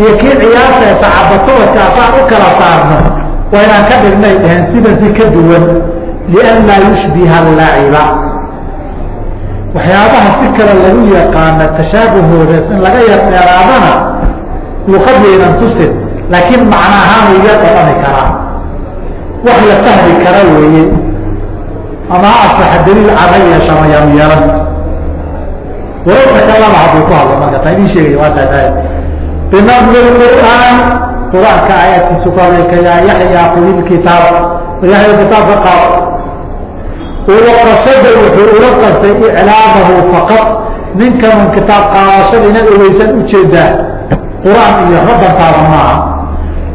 iyo kii ciyaarta ee sacabatooodka asaan u kala saarno waa inaan ka dhignay dhaheen sida si ka duwan lian laa yushbiha laaciba waxyaabaha si kale lagu yaqaana tashaabahooda in laga yardheeraadana luqadaynan tusin laakiin macno ahaan iga dhaqani karaa. Wax la fahmi kara weeye. Ama asaxa daliil cada yeesha ama yaanu yeelan walow takalama hadduu ku hadlo marka taa idin sheegaya waa tahay binadmi qur'aan qur'aanka aayaadkiisu ku hadlayka yaa yaxyaa qudi kitaab. Yaxya kitaabka qaad waqasada wuxuu ula qastay iclaamahu faqad. Ninkanun kitaab qaadashada inaad ogeysan u jeedaa qur'aan iyo rabantaada maaha.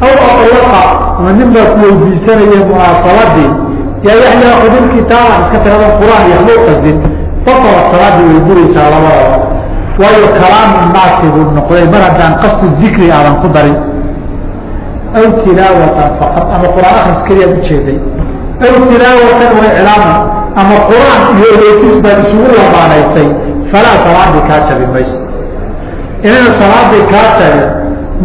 Aw alaqa ama nin baa ku weydiisanaya munaasabadii yaa yaxyaa qudi kitaaba iska tirada qur'aan iyo waxba u qasdin batala salaadii way labadaba waayo kalaamu naasi buu noqday mar haddaan qasdu zikri aadan ku darin aw tilaawatan faqad ama qur'aan akris keliyaad ujeeday aw tilaawatan wa iclaaman ama qur'aan iyo ogeysiis baad isugu lamaanaysay falaa salaadii kaa jabi mayso inayna salaadii kaa jabin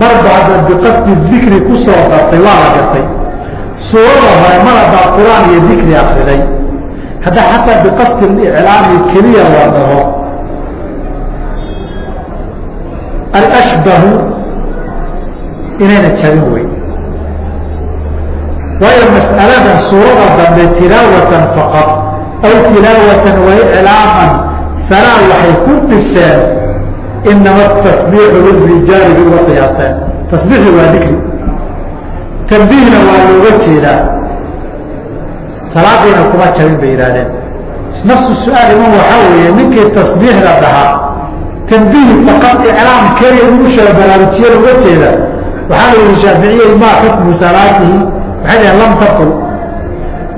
marba haddaad biqasdi dikri ku dartay waa la gartay suurada hore mar haddaad qur'aan iyo dikri akriday hadda xataa biqasdi iclaami keliya la dhaho alashbahu inayna jabin weyn waayo mas'aladan suurada dambe tilaawatan faqad aw tilaawatan wa iclaaman falaa waxay ku dhiseen. Inama tasbiixu lilrijaali bay uga qiyaasteen. Tasbiixi waa dikri tambiihna waa looga jeedaa. Salaadiina kuma jabin bay yidhahdeen nafsu su'aal iman waxaa weeye ninkii tasbiixda dhahaa tambiih faqad iclaam keliya ugu shee baraarujiya uga jeeda. Waxaa la yihi shaaficiyey maa xukmu salaatihi waxay dhaheen lam taqul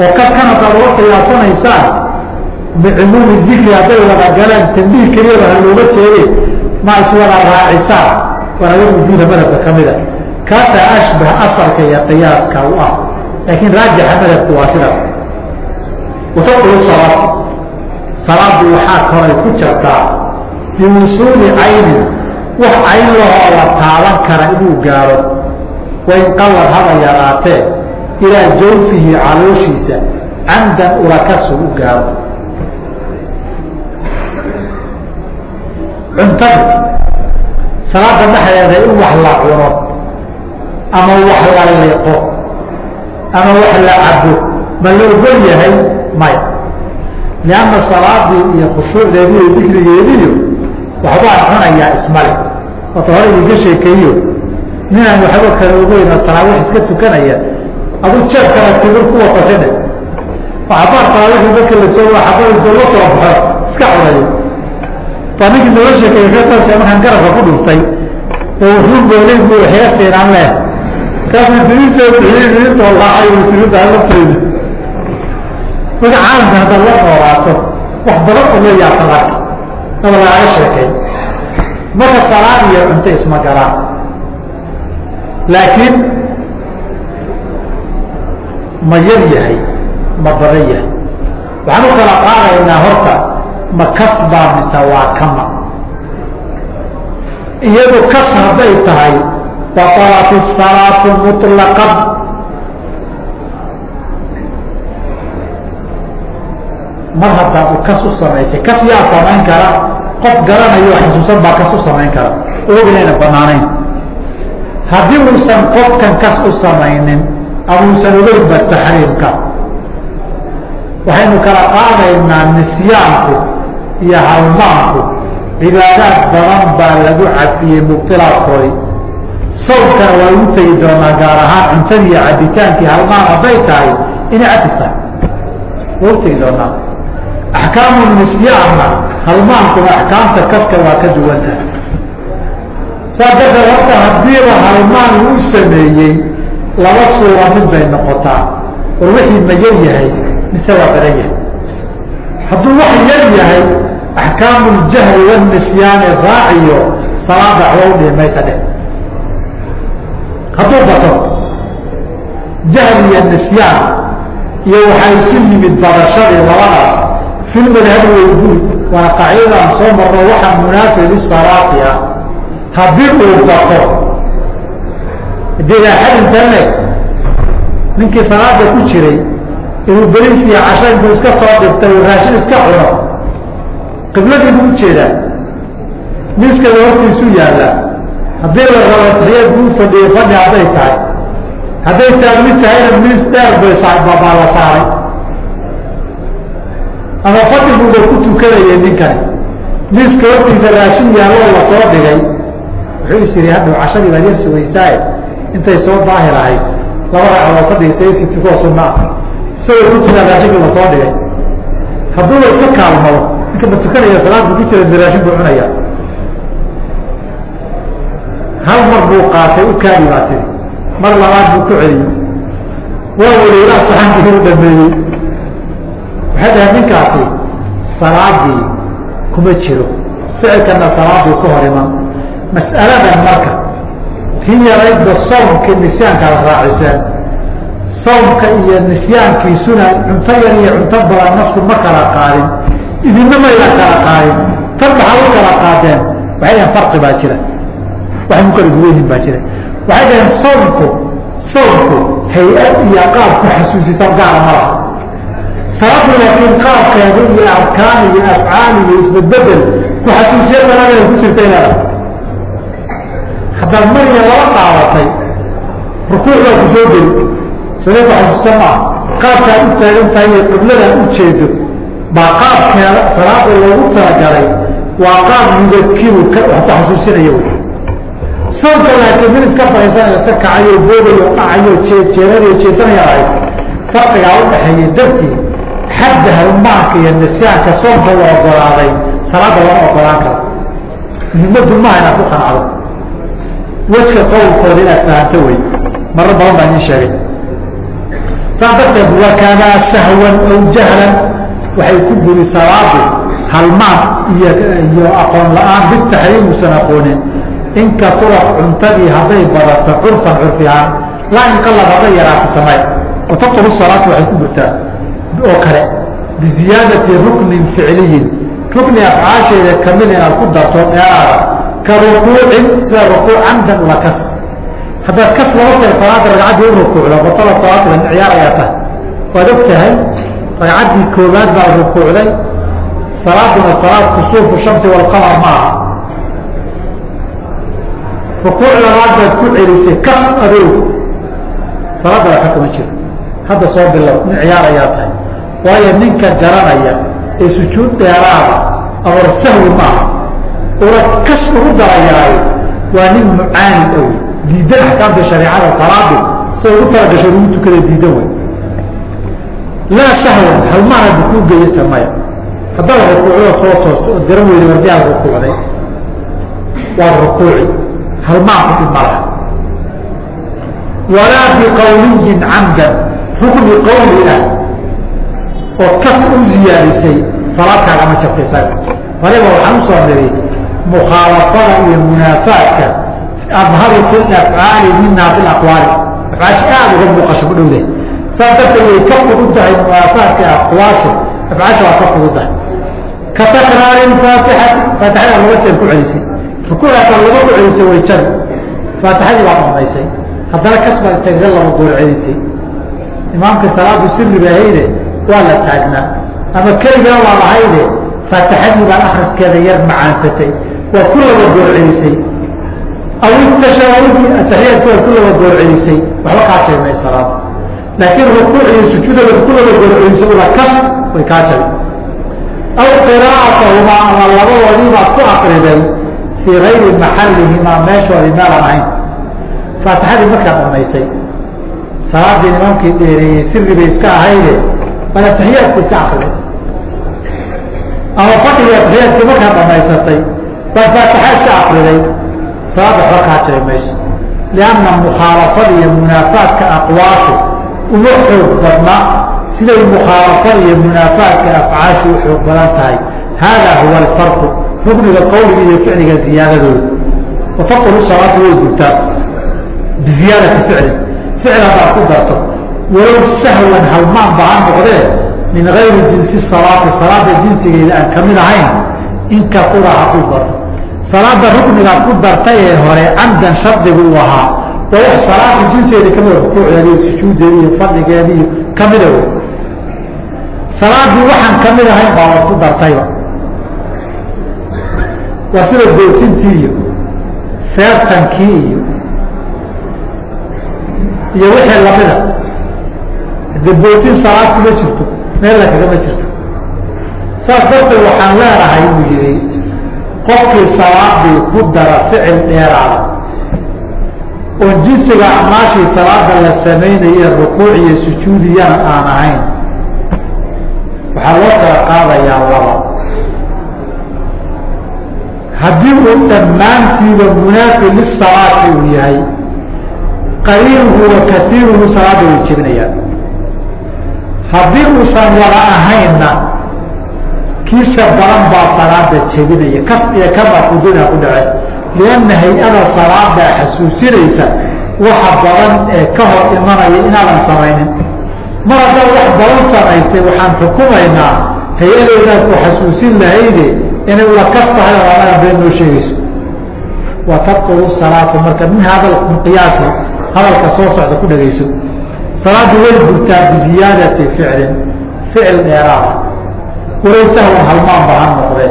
oo ka kan hadaad uga qiyaasanaysaan bicumuumi dikri hadday wada galeen tambiih keliyaba ha looga jeede ma iswada raacisaan. Waana wujuuda madhabka ka mida. Kaasaa ashbah asalka iyo qiyaaska u ah. Laakiin raajixa madhabku waa sidaas wataqulu salaat salaadu waxaa kalay ku jartaa biwusuuli caynin. Wax cayn lahoo la taaban kara inuu gaaro. Wain qalad haba yaraatee ilaa jawfihi calooshiisa camdan ulakasu u gaaro. Cuntada salaada dhexdeeda in wax la cuno ama wax la liqo ama wax la cabo ma la ogol yahay? Maya lianna salaadii iyo khushuucdeedii iyo dikrigeediiyo waxbaan cunayaa ismale. Ota hore iga sheekeeyo ninaan waxba kala ogeyn oo iska tukanaya adu jeeb kala tibir kuwa qasine waxbaa taraawiixi marka la joogo xabada la soo baxo iska cunayo baa ninkii noo sheekeeye katashe markaan garabka ku dhuftay oo wuxuu goolay bu waxyaga siinaan leh kaasuu tirin soo bixiyey tirin soo laacay uu tirin tahay lafteeda marka caalamka haddaad la noolaato wax badan oo la yaabtadaak aba lagaga sheekay marka salaad iyo cunto isma galaan laakiin ma yar yahay ma badan yahay. Waxaan u kala qaadaynaa horta ma kasbaa mise waa kama. Iyadu kas hadday tahay batalat salaatu muطlaqan mar haddaa u kas u samaysay kas yaa samayn kara qof garanayo xasuusan baa kas u samayn kara. Og inayna banaanayn. Haddii uusan qofkan kas u samaynin ama uusan ogeynba taxriimka waxaynu kala qaadaynaa nisyaanku iyo halmaanku cibaadaad badan baa lagu cafiyey mubtilaadkoodii sawmkana waa ugu tegi doonaa gaar ahaan cuntadii iyo cabitaankii halmaan hadday tahay inay cafis tahay waa u tegi doonaa axkaamu nisyaanna halmaankuna axkaamta kaska waa ka duwan tahay saa darteed horta haddiiba halmaan uu sameeyey laba suura mid bay noqotaa war wixii ma yar yahay mise waa badan yahay. Hadduu wax yar yahay axkaamu ljahli wanisyaani raaciyo salaada waxba u dhihi maysa dhe hadduu bato jahli iyo nisyaan iyo waxaa isu yimid badashadii labadaas filmadhab weyguri waa qaacidadaan soo marno waxaa munaafir lisalaati ah. Haddii uu bato dilaaxadintane ninkii salaada ku jiray inuu casho intuu iska soo dhigtay raashin iska cuno qibladii buu u jeedaa miiskada hortiisu yaallaa haddii la rabo taxiyaad buu fadhiyey fadhi hadday tahay. Hadday taagmid tahayna miis dheer baa la saaray. Ama fadhi buuba ku tukanayay ninkani miiska hortiisa raashin yaalloo la soo dhigay. Wuxuu is yidhi hadhow cashadii baad yar sugaysaaye intay soo daahir ahayd laba ragcadood fadhiga saysi tukoo sunna. Ah isagoo ku jira raashinkii la soo dhigay. Hadduu la iska kaalmado ninka ma tukanaya salaad buu ku jira raashin buu cunaya. Hal mar buu qaatay u kaadi baa tiri mar labaad buu ku celiyey. Waa weli ilaa saxankii u dhameeyey waxay dhahay ninkaasi salaadii kuma jiro. Ficilkana salaaduu ku hor iman mas'aladan marka tii yaraydba sawmka nisyaankaad raaciseen sawmka iyo nisyaankiisuna cunto yar iyo cunto badan nasku ma kala qaadin idinna mayna kala qaadin tan maxaad u kala qaadeen waxay dhaheen farqi baa jira. Waxay ku kala duwan yihiin baa jira. Waxay dhaheen sawmku sawmku hay'ad iyo qaab ku xasuusisan gaara ma laha. Salaadu laakiin qaabkeeda iyo arkaan iyo afcaal iyo isbedbedel ku xasuusiya daladeeda ku jirta inaada haddaad mariya laba qaadatay rukuuc baa ku soo geli sadeeku xasuusan maa qaabkaad u taagan tahay iyo qibladaad u jeedo baa qaabkeeda salaada loogu talagalay waa qaab mudakiru ku xasuusinaya wy sawka laakiin mid iska fariisanayo iska kacayo boodayo dhacayo jeejeeranayo jeesanaya ahayd farqigaa udhaxeeya dartii xadda halmaanka iyo nisyaanka soomka la ogolaaday salaada lama ogolaan karo. Muhimaddu maha inaad ku qanacdo wejka qowlkooda inaad fahanto wey maro badan baa idin sheegay. Saas darteed wakadaa sahwan aw jahlan. Waxay ku buri salaadu halmaan iyo iyo aqoon la'aan bitaxriim uusan aqoonin. In kasurat cuntadii hadday badato curfan curfi ahaan laa inqalad hadday yaraato samay watabtulu salaatu waxay ku burtaa oo kale biziyaadati ruknin ficliyin. Rukni afcaasheeda ka mid inaad ku darto dheeraada ka rukuucin sida rukuuc camdan ula kas haddaad kas laba tahay salaada ragcaddii u rukuucdo batala salaatuda ciyaar ayaa tahay waad og tahay ragcaddii koobaad baad rukuucday salaaduna salaad kusuufu shamsi walqamar ma aha rukuuc labaad baad ku celisay kas adow salaadda waxa kuma jiro hadda soo bilow nin ciyaar ayaa tahay waayo ninka garanaya ee sujuud dheeraada amar sahwi maaha una kas ugu darayaayo waa nin mucaanid awy diidan axkaamta shareecada salaadu say ugu talagasho lagu tukada diidan wey laa sahwan halmaana bukuu geeya samaya haddaad rukuucdo soo toosto oo garan weyda wardiyaad rukuucday. Waad rukuuci. Halmaanku dhib malaha walaa biqawliyin camdan rukni qawli ah oo kas u ziyaadisay salaadkaagama jabta isaga waliba waxaan u soo niri mukhaalafada iyo munaafaadka adharu fi afcaali minhaa fi aqwaali afcaashi aada uga muuqasho ku dhowde saas darteed way ka fudud tahay munaafaadka aqwaasha afcaasha waa ka fudud tahay ka takraarin faatixati faatixada laba jeer ku celisay rukuucaasaa laba ku celisay way jabi faatixadii baa dhamaysay haddana kasbaa tagda laba goor celisay imaamka salaadu sirri ba hayde waa la taagnaa ama keligana waa lahayde faatixadii baan akriskeeda yar macaansatay waa ku laba goor celisay aw itashahudi ataxiyaadkooda ku laba goorcelisay waxba kaa jabmay salaada laakiin rukuuc iyo sujuudada ku laba goorcelisay ula kas way kaa jabi aw qiraa'atahumaa ama labadoodii baad ku akriday fii gayri maxallihimaa meeshoodii meelaan ahayn. Faatixadii markaad dhamaysay salaadii nimankii dheereeyey sirri bay iska ahayde bal ataxiyaadka iska akriday ama fadhiga ataxiyaadkii markaad dhamaysatay bal faatixa iska akriday salaada waxba kaa mayso lianna mukhaalafada iyo munaafaadka aqwaashu uma xoog badna siday mukhaalafada iyo munaafaadka afcaashu u badan tahay. Haadaa huwa alfarqu rukniga qawliga iyo ficliga ziyaadadooda. Wafaqulu salaatu way gurtaa biziyaadati ficlin ficil haddaad ku darto walow sahwan halmaan ba ha noqdee? Min gayri jinsi salaati salaada jinsigeeda aan ka mid ahayn in kasura hadduu bato salaada ruknigaad ku dartay ee hore camdan shardigu ahaa waa wax salaada jinseeda kamida rukuucdeeda iyo sujuuddeeda iyo fadhigeeda iyo kamida wey salaadii waxaan ka mid ahayn baa waad ku dartayba waa sida gootintii iyo feertankii iyo iyo wixii lamida de bootin salaad kuma jirto meella kagama jirto. Saas darteed waxaan leenahay buu yihi qofkii salaadii ku dara ficil dheeraada. Oo jinsiga acmaashii salaada la samaynaye rukuuc iyo sujuudiyana aan ahayn. Waxaa loo kala qaadayaa laba. Haddii uu dhammaantiiba munaafi lisalaati uu yahay qaliiluhu wa kaiiruhu salaada way jebinayaan. Haddii uusan wada ahaynna kiisha badan baa salaada jebinaya kas iyo kama kuduna ku dhace lianna hay'ada salaadaa xasuusinaysa waxa badan ee ka hor imanaya inaadan samaynin. Mar haddaad wax badan samaysay waxaan xukumaynaa hay'adeydaad ku xasuusin lahayde inay ula kas tahay oo anaga been noo sheegayso. Wa tabqulu salaatu marka min hada qiyaasi hadalka soo socda ku dhagayso. Salaadu way gurtaa biziyaadati ficlin ficil dheeraada walow sahwan halmaanba ha noqdee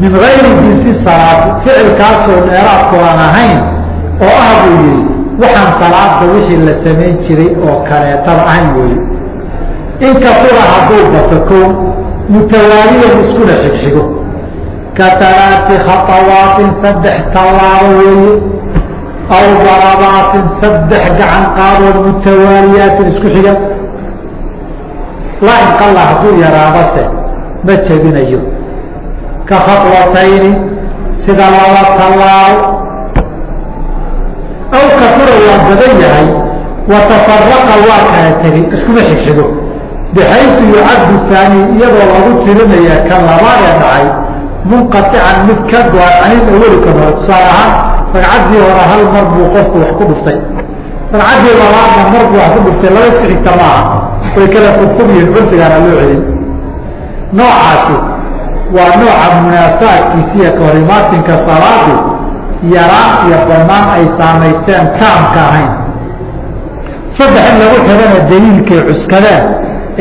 min gayri jinsi salaati ficilkaasoo dheeraadku aan ahayn oo ah buu yihi waxaan salaada wixii la samayn jiray oo kaleetaba ahayn weeye. In kasura hadduu bato ko mutawaaliyan iskuna xigxigo. Ka talaati khaawaatin saddex tallaabo weeye. Aw darabaatin saddex gacan qaadood mutawaaliyaatin isku xiga laa inqalla hadduu yaraabase ma jebinayo. Ka khatwatayni sida laba tallaabo aw kasura waa badan yahay wa tafaraqa waa kala tegay iskuma xigxigo bixaysu yucaddu saani iyadoo lagu tirinaya kan labaadee dhacay munqaican mid ka go-an anil aweli ka hore. Tusaale ahaan ragcaddii hore hal mar buu qofku wax ku dhuftay ragcaddii labaadna mar buu wax ku dhuftay laba isku xigta maaha way kala furfur yihiin cursigaana loo celin noocaasi waa nooca munaafaadkiisa iyo kahorimaadinka salaadu yaraan iyo banaan ay saamayseen taamka ahayn. Saddex in lagu xidhana daliilkay cuskadeen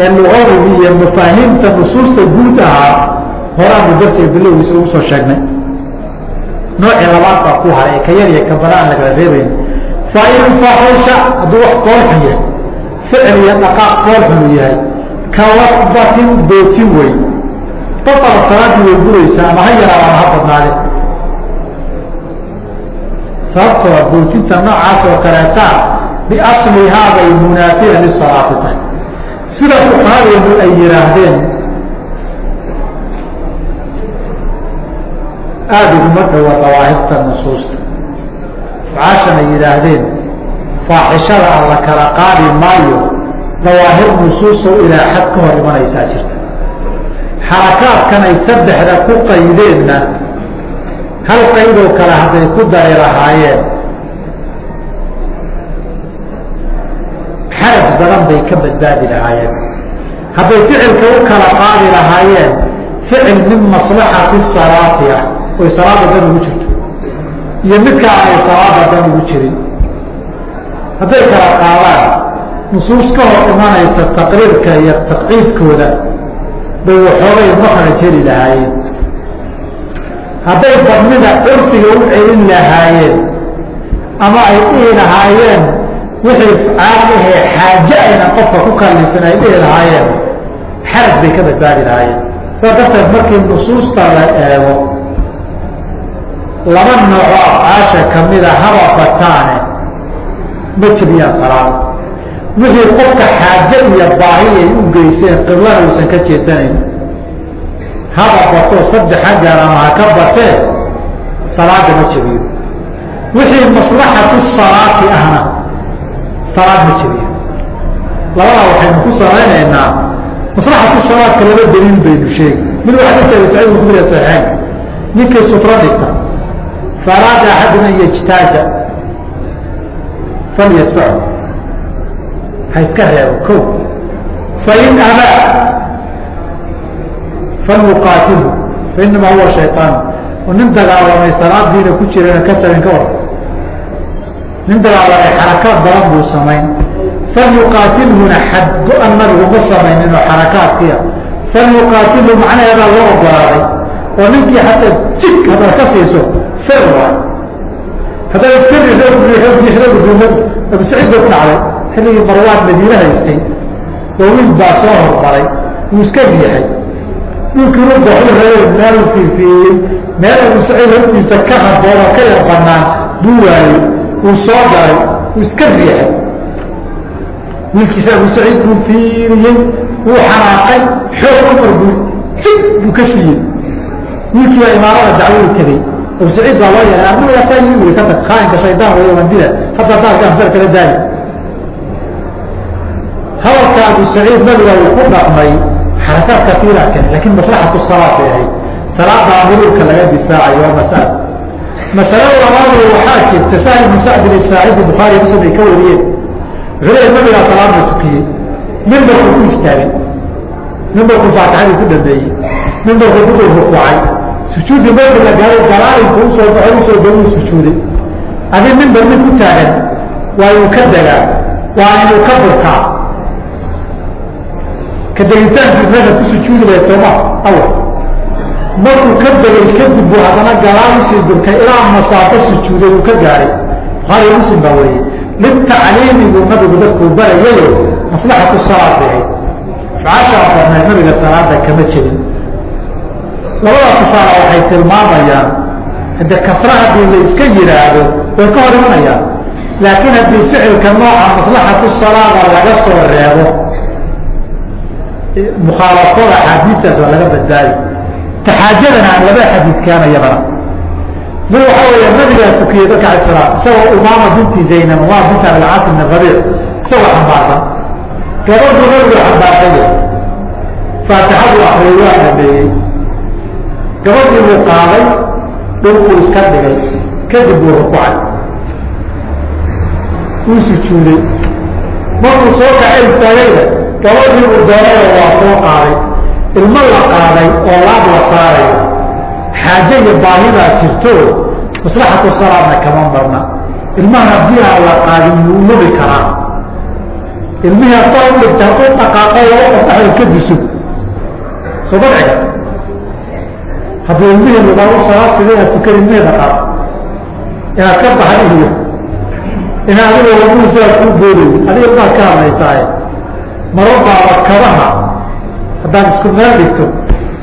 ee luqadii iyo mafaahiimta nusuusta guud ahaa horaanu darsiga bilowgiisa ugu soo sheegnay. Noocii labaad baa ku haray ee ka yar iyo ka badaan lagala reebayn. Fain faxisha hadduu wax koolxun yahay ficil iyo dhaqaaq koolxun uu yahay ka wasbatin dootin wey salaadii way guraysaa ama ha yaraada ama ha badnaade sababtoo dootinta noocaas oo kaleetaa biaslihaa bay munaafiya lisalaati tahay sida fuqahadeenu ay yidhaahdeen aada uguma dhowa dawaahirta nusuusta fucaashan ay yidhaahdeen faaxishada aan la kala qaadi maayo dawaahir nusuusow ilaa xad ka hor imanaysaa jirta. Xarakaadkan ay saddexda ku qaydeenna hal qaydoo kale hadday ku dari lahaayeen xaraj badan bay ka badbaadi lahaayeen. Hadday ficilka u kala qaadi lahaayeen ficil min maslaxati salaati ah oy salaada dan ugu jirto iyo midkaa aanay salaada dan ugu jirin hadday kala qaadaan nusuus ka hor imanaysa taqriirka iyo taqciidkooda bay waxoogay makraj heli lahaayeen. Hadday badnida curfiga u celin lahaayeen ama ay dhihi lahaayeen wixii caadahee xaaje aynan qofka ku kalifin ay dhihi lahaayeen xaraj bay ka badbaadi lahaayeen. Saa darteed markii nusuusta la eego laba nooco afcaasha kamida haba bataane ma jebiyaan salaad. Wixii qofka xaaje iyo baahi ay u geyseen qiblana uusan ka jeesanayn haba bato saddex hajeer ama ha ka batee salaada ma jebiyo wixii maslaxatu salaati ahna salaad ma jebiyo labadaa waxaynu ku samaynaynaa maslaxatu salaadka laba daliil baynu sheegi mid waxaa ka tegay saciid mukbir saxiixayn ninkii sutro dhigta faaraada axadina yajtaaja falyadfacu ha iska reebo ko fain abaa falyuqaatilhu fainamaa huwa shayطaan oo nin dagaalamay salaadiina ku jirana ka sabin ka war nin dagaalamay xarakaad badan buu samayn. Falyuqaatilhuna xad go-an nabiguma samaynin oo xarakaadkiia falyuqaatilhu macnaheedaa loo ogolaaday oo ninkii hataa jig haddaad ka siiso fer waay haddaad iska riso abu saciid bay ku dhacday xilligii marwaan madiine haystay oo wiil baa soo hormaray wuu iska riixay dhulkii rugga xulreer meel fiirfiiyey meel abu saciid hortiisa ka haboon oo ka yar banaan buu waayey wuu soo galay wuu iska riixay. Wiilkiisa abu saciid buu fiiriyey wuu xanaaqay xoog umar buu si buu ka siiyey wiilkii baa imaarada dacwadu tegey saciid baa loo yeehay arrimagaasaa yii wuri ka tag khaainka shaydaan way wandida hadda daalkaan fer kala daali. Hadalka abu saciid nabiga uu ku dhaqmay xarakaad kaiira keen laakiin maslaxatu salaad bay ahayd. Salaada muruurka laga difaacayo waa masalo masalo labaadoo waxaa jirta sahil ibnu sacd bin saacidi bukhaari muslim ay ka wariyeen. Leeyahy nabigaa salaada tukiyey. Mimbarkuu ku istaagay mimbarkuu faatixadii ku dhameeyey mimbarkuu ku dul rukuucay sujuudi markii la gaaray galaalinka u soo baxo u soo dawuu sujuuday. Adi mimbar mid ku taagan waa inuu ka degaa waa inuu ka burkaa. Ka degitaankiis meesha ku sujuudi lahay sooma awal. Markuu ka degay kadib buu haddana galaal durkay ilaa masaafo sujuuday uu ka gaaray. Buhaari muslim baa wariyey litacliimi nabigu dadkuu barayayo maslaxatu salaad ahayd afcaashaa badnayd nabiga salaada kama jebin labada tusaale waxay tilmaamayaan hade kasra haddii la iska yidhaahdo way ka hor imanayaan. Laakiin haddii ficilka nooca maslaxatu salaada laga soo reebo mukhaalafada axaadiistaas waa laga badbaadi. Taxaajadana aan laba xadiid keenayabana. Mid waxaa weeya nabigaa tukiyey dadka alay salaam isagoo umaama binti zaynan umaama binti abilcaas ibn rabiic isagoo xambaarsan. Gabadhuu nabigu xambaartay faatixadu akriyay waa dhameeyey gabadhii buu qaaday dhulkuu iska dhigay. Kadib buu rukucay. Wuu sujuuday markuu soo kacay istaagayna gabadhii uu doonaya waa soo qaaday. Ilmo la qaaday oo laab la saarayo. Xaaje iyo baahidaa jirto. Maslaxatu salaadna kama marna. Ilmaha haddii aan la qaadin wuu lubi karaa. Ilmihii hadaa u dhigta hadduu dhaqaaqo qof dhexda ka diso. Soo badciga hadduu ilmihii lugaa u salaad sida inaad tukan ilmihii dhaqaaqo inaad ka baxay iyo ina adiga wamuusaa kuu boodey adiga maad ka hadlaysaaye maro baaba kabaha haddaad isku meel dhigto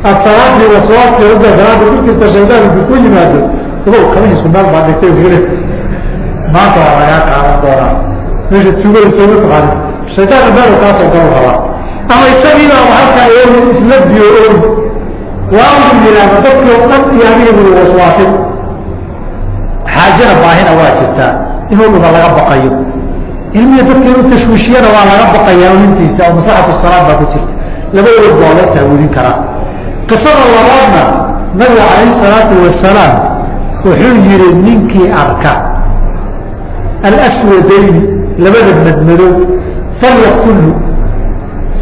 aad salaadii waswaasiuda salaada ku jirta shaydaanku ku yimaado ogow kabihii isku meel baa dhigtay hili maanta waa lagaa qaadan doonaa. Meesha tuugaysa ma taqaani shaydaanka meel kaasoo galo rabaa ama isagiibaa halkaa isla biyo ogi waa u yidhaahda dadkii oo dhan iyo adigii waswaasin. Xaajana baahina waa jirtaa dhuba laga baqayo. Ilmihi dadka inuu tashwiishiyana waa laga baqayaa olintiisa oo maslaxatu salaad baa ku jirta. Labadood baa la taawilin karaa. Qisada labaadna nabiga calayhi salaatu wasalaam wuxuu yihi ninkii arka alaswadayni labada madmadow falyaqtulhu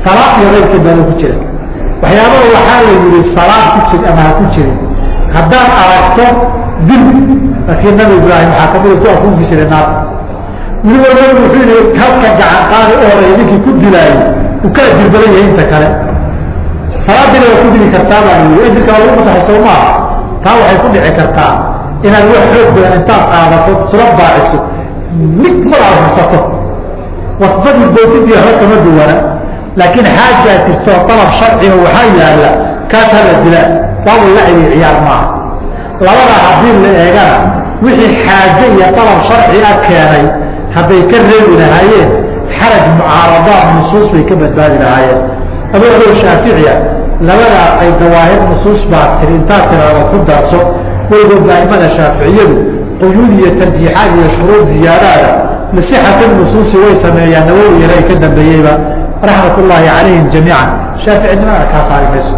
salaad iyo keyrkii baana ku jira waxyaabada waxaa la yihi salaad ku jir ama ha ku jirin. Haddaad aragto dil laakiin nabi ibraahim waxaa kamida ku afuufi jiray naarta. Weliba nabigu wuxuu yihi halka gacan qaadi horreeya ninkii ku dilaayay uu ka ajir badan yahay inta kale. Salaadiina waa ku dili kartaa baa yii ajirka waa lagu mataxay maaha taa waxay ku dhici kartaa inaad wax xoog badan intaad qaadato sula baaciso mid madaad haysato wasbadii bootidii hore kama duwana laakiin xaajaa jirtoo dalab sharciga waxaa yaalla kaas hala dilaa waabu lacbi ciyaar maaha. Labadaa haddii la eegana wixii xaaje iyo dalab sharci a keenay hadday ka reebi lahaayeen xaraj mucaaradaad nusuus bay ka badbaadi lahaayeen. Adoo shaaficiya labadaa ay dawaahir nusuus baa tiri intaad tiraado ku darso weligood daa'imada shaaficiyadu quyuud iyo tarjiixaad iyo shuruud ziyaadaada lisixati nusuusi way sameeyaan nawowi yare ay ka dambeeyeyba raxmat ullaahi calayhim jamiican shaaficinimada kaa saari mayso.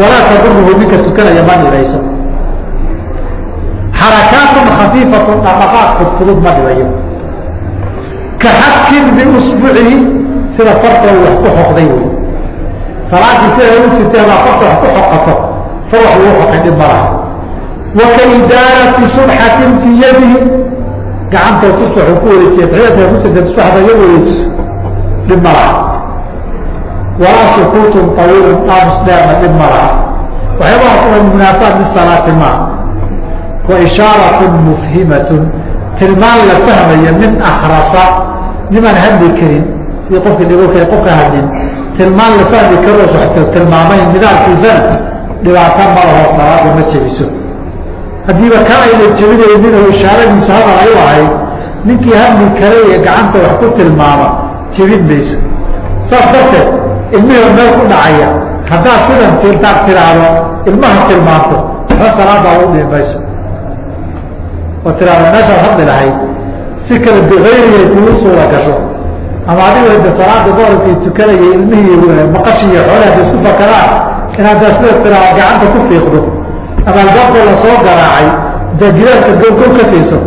Walaa taduruhu ninka tukanaya ma dhibayso. Xarakaatun khafiifatun dhaqdhaqaaq fudfudud ma dhibayo. Ka xakin biusbucihi sida farta wax ku xoqday wey salaadii siday u jirtay hadaa farta wax ku xoqato far lagu xoqay dhib ma laha. Idaarati subxatin fii yadihi gacantoo tusbax ku wareejiya taxiyadka ku jirta iyo wareejiso dhib ma walaa sukuutun tawiilun aamus dheerna dhib ma laha waxyaabahaas waa munaafaad min salaati maa wa ishaaratun mufhimatun. Tilmaan la fahmayo min akrasa nimaan hadli karin sidii qofkii dhigoka qofka hadlin tilmaan la fahmi karo tilmaamay nidaamkiisana dhibaato ma laho salaada ma jebiso haddiiba ka ayna jebinaynin oo ishaaradiisu hadal ay ahayd ninkii hadli kale ee gacanta wax ku tilmaama jebin mayso saas darteed ilmihii meel ku dhacaya. Haddaad sidan tintaad tiraahdo ilmaha tilmaanto waxba salaadaa u dhibi mayso oo tiraahdo meeshaad hadli lahayd si kale bikayriga kugu suura gasho. Ama adigo de salaada doorkii tukanayay ilmihii maqashi iyo xoolaha da isu fakadaan inaad tiraahdo gacanta ku fiiqdo ama albaabka lasoo garaacay dee gidaarka gowgow ka siiso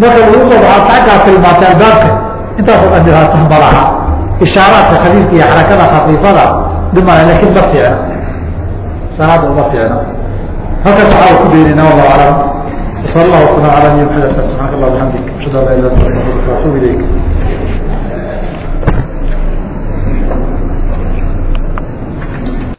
marka lagu soo baxo taggaa tilmaantay albaabka intaasoo dhan dhibaato malaha ishaaraadka khafiifka iyo xarakada khafiifada dhimana laakiin ma fiicna salaada uma fiicna halkaas waxaa ku beynayna wallahu aclam وصلى الله وسلم على نبينا محمد سبحانك اللهم وبحمدك اشهد ان لا اله الا انت استغفرك واتوب اليك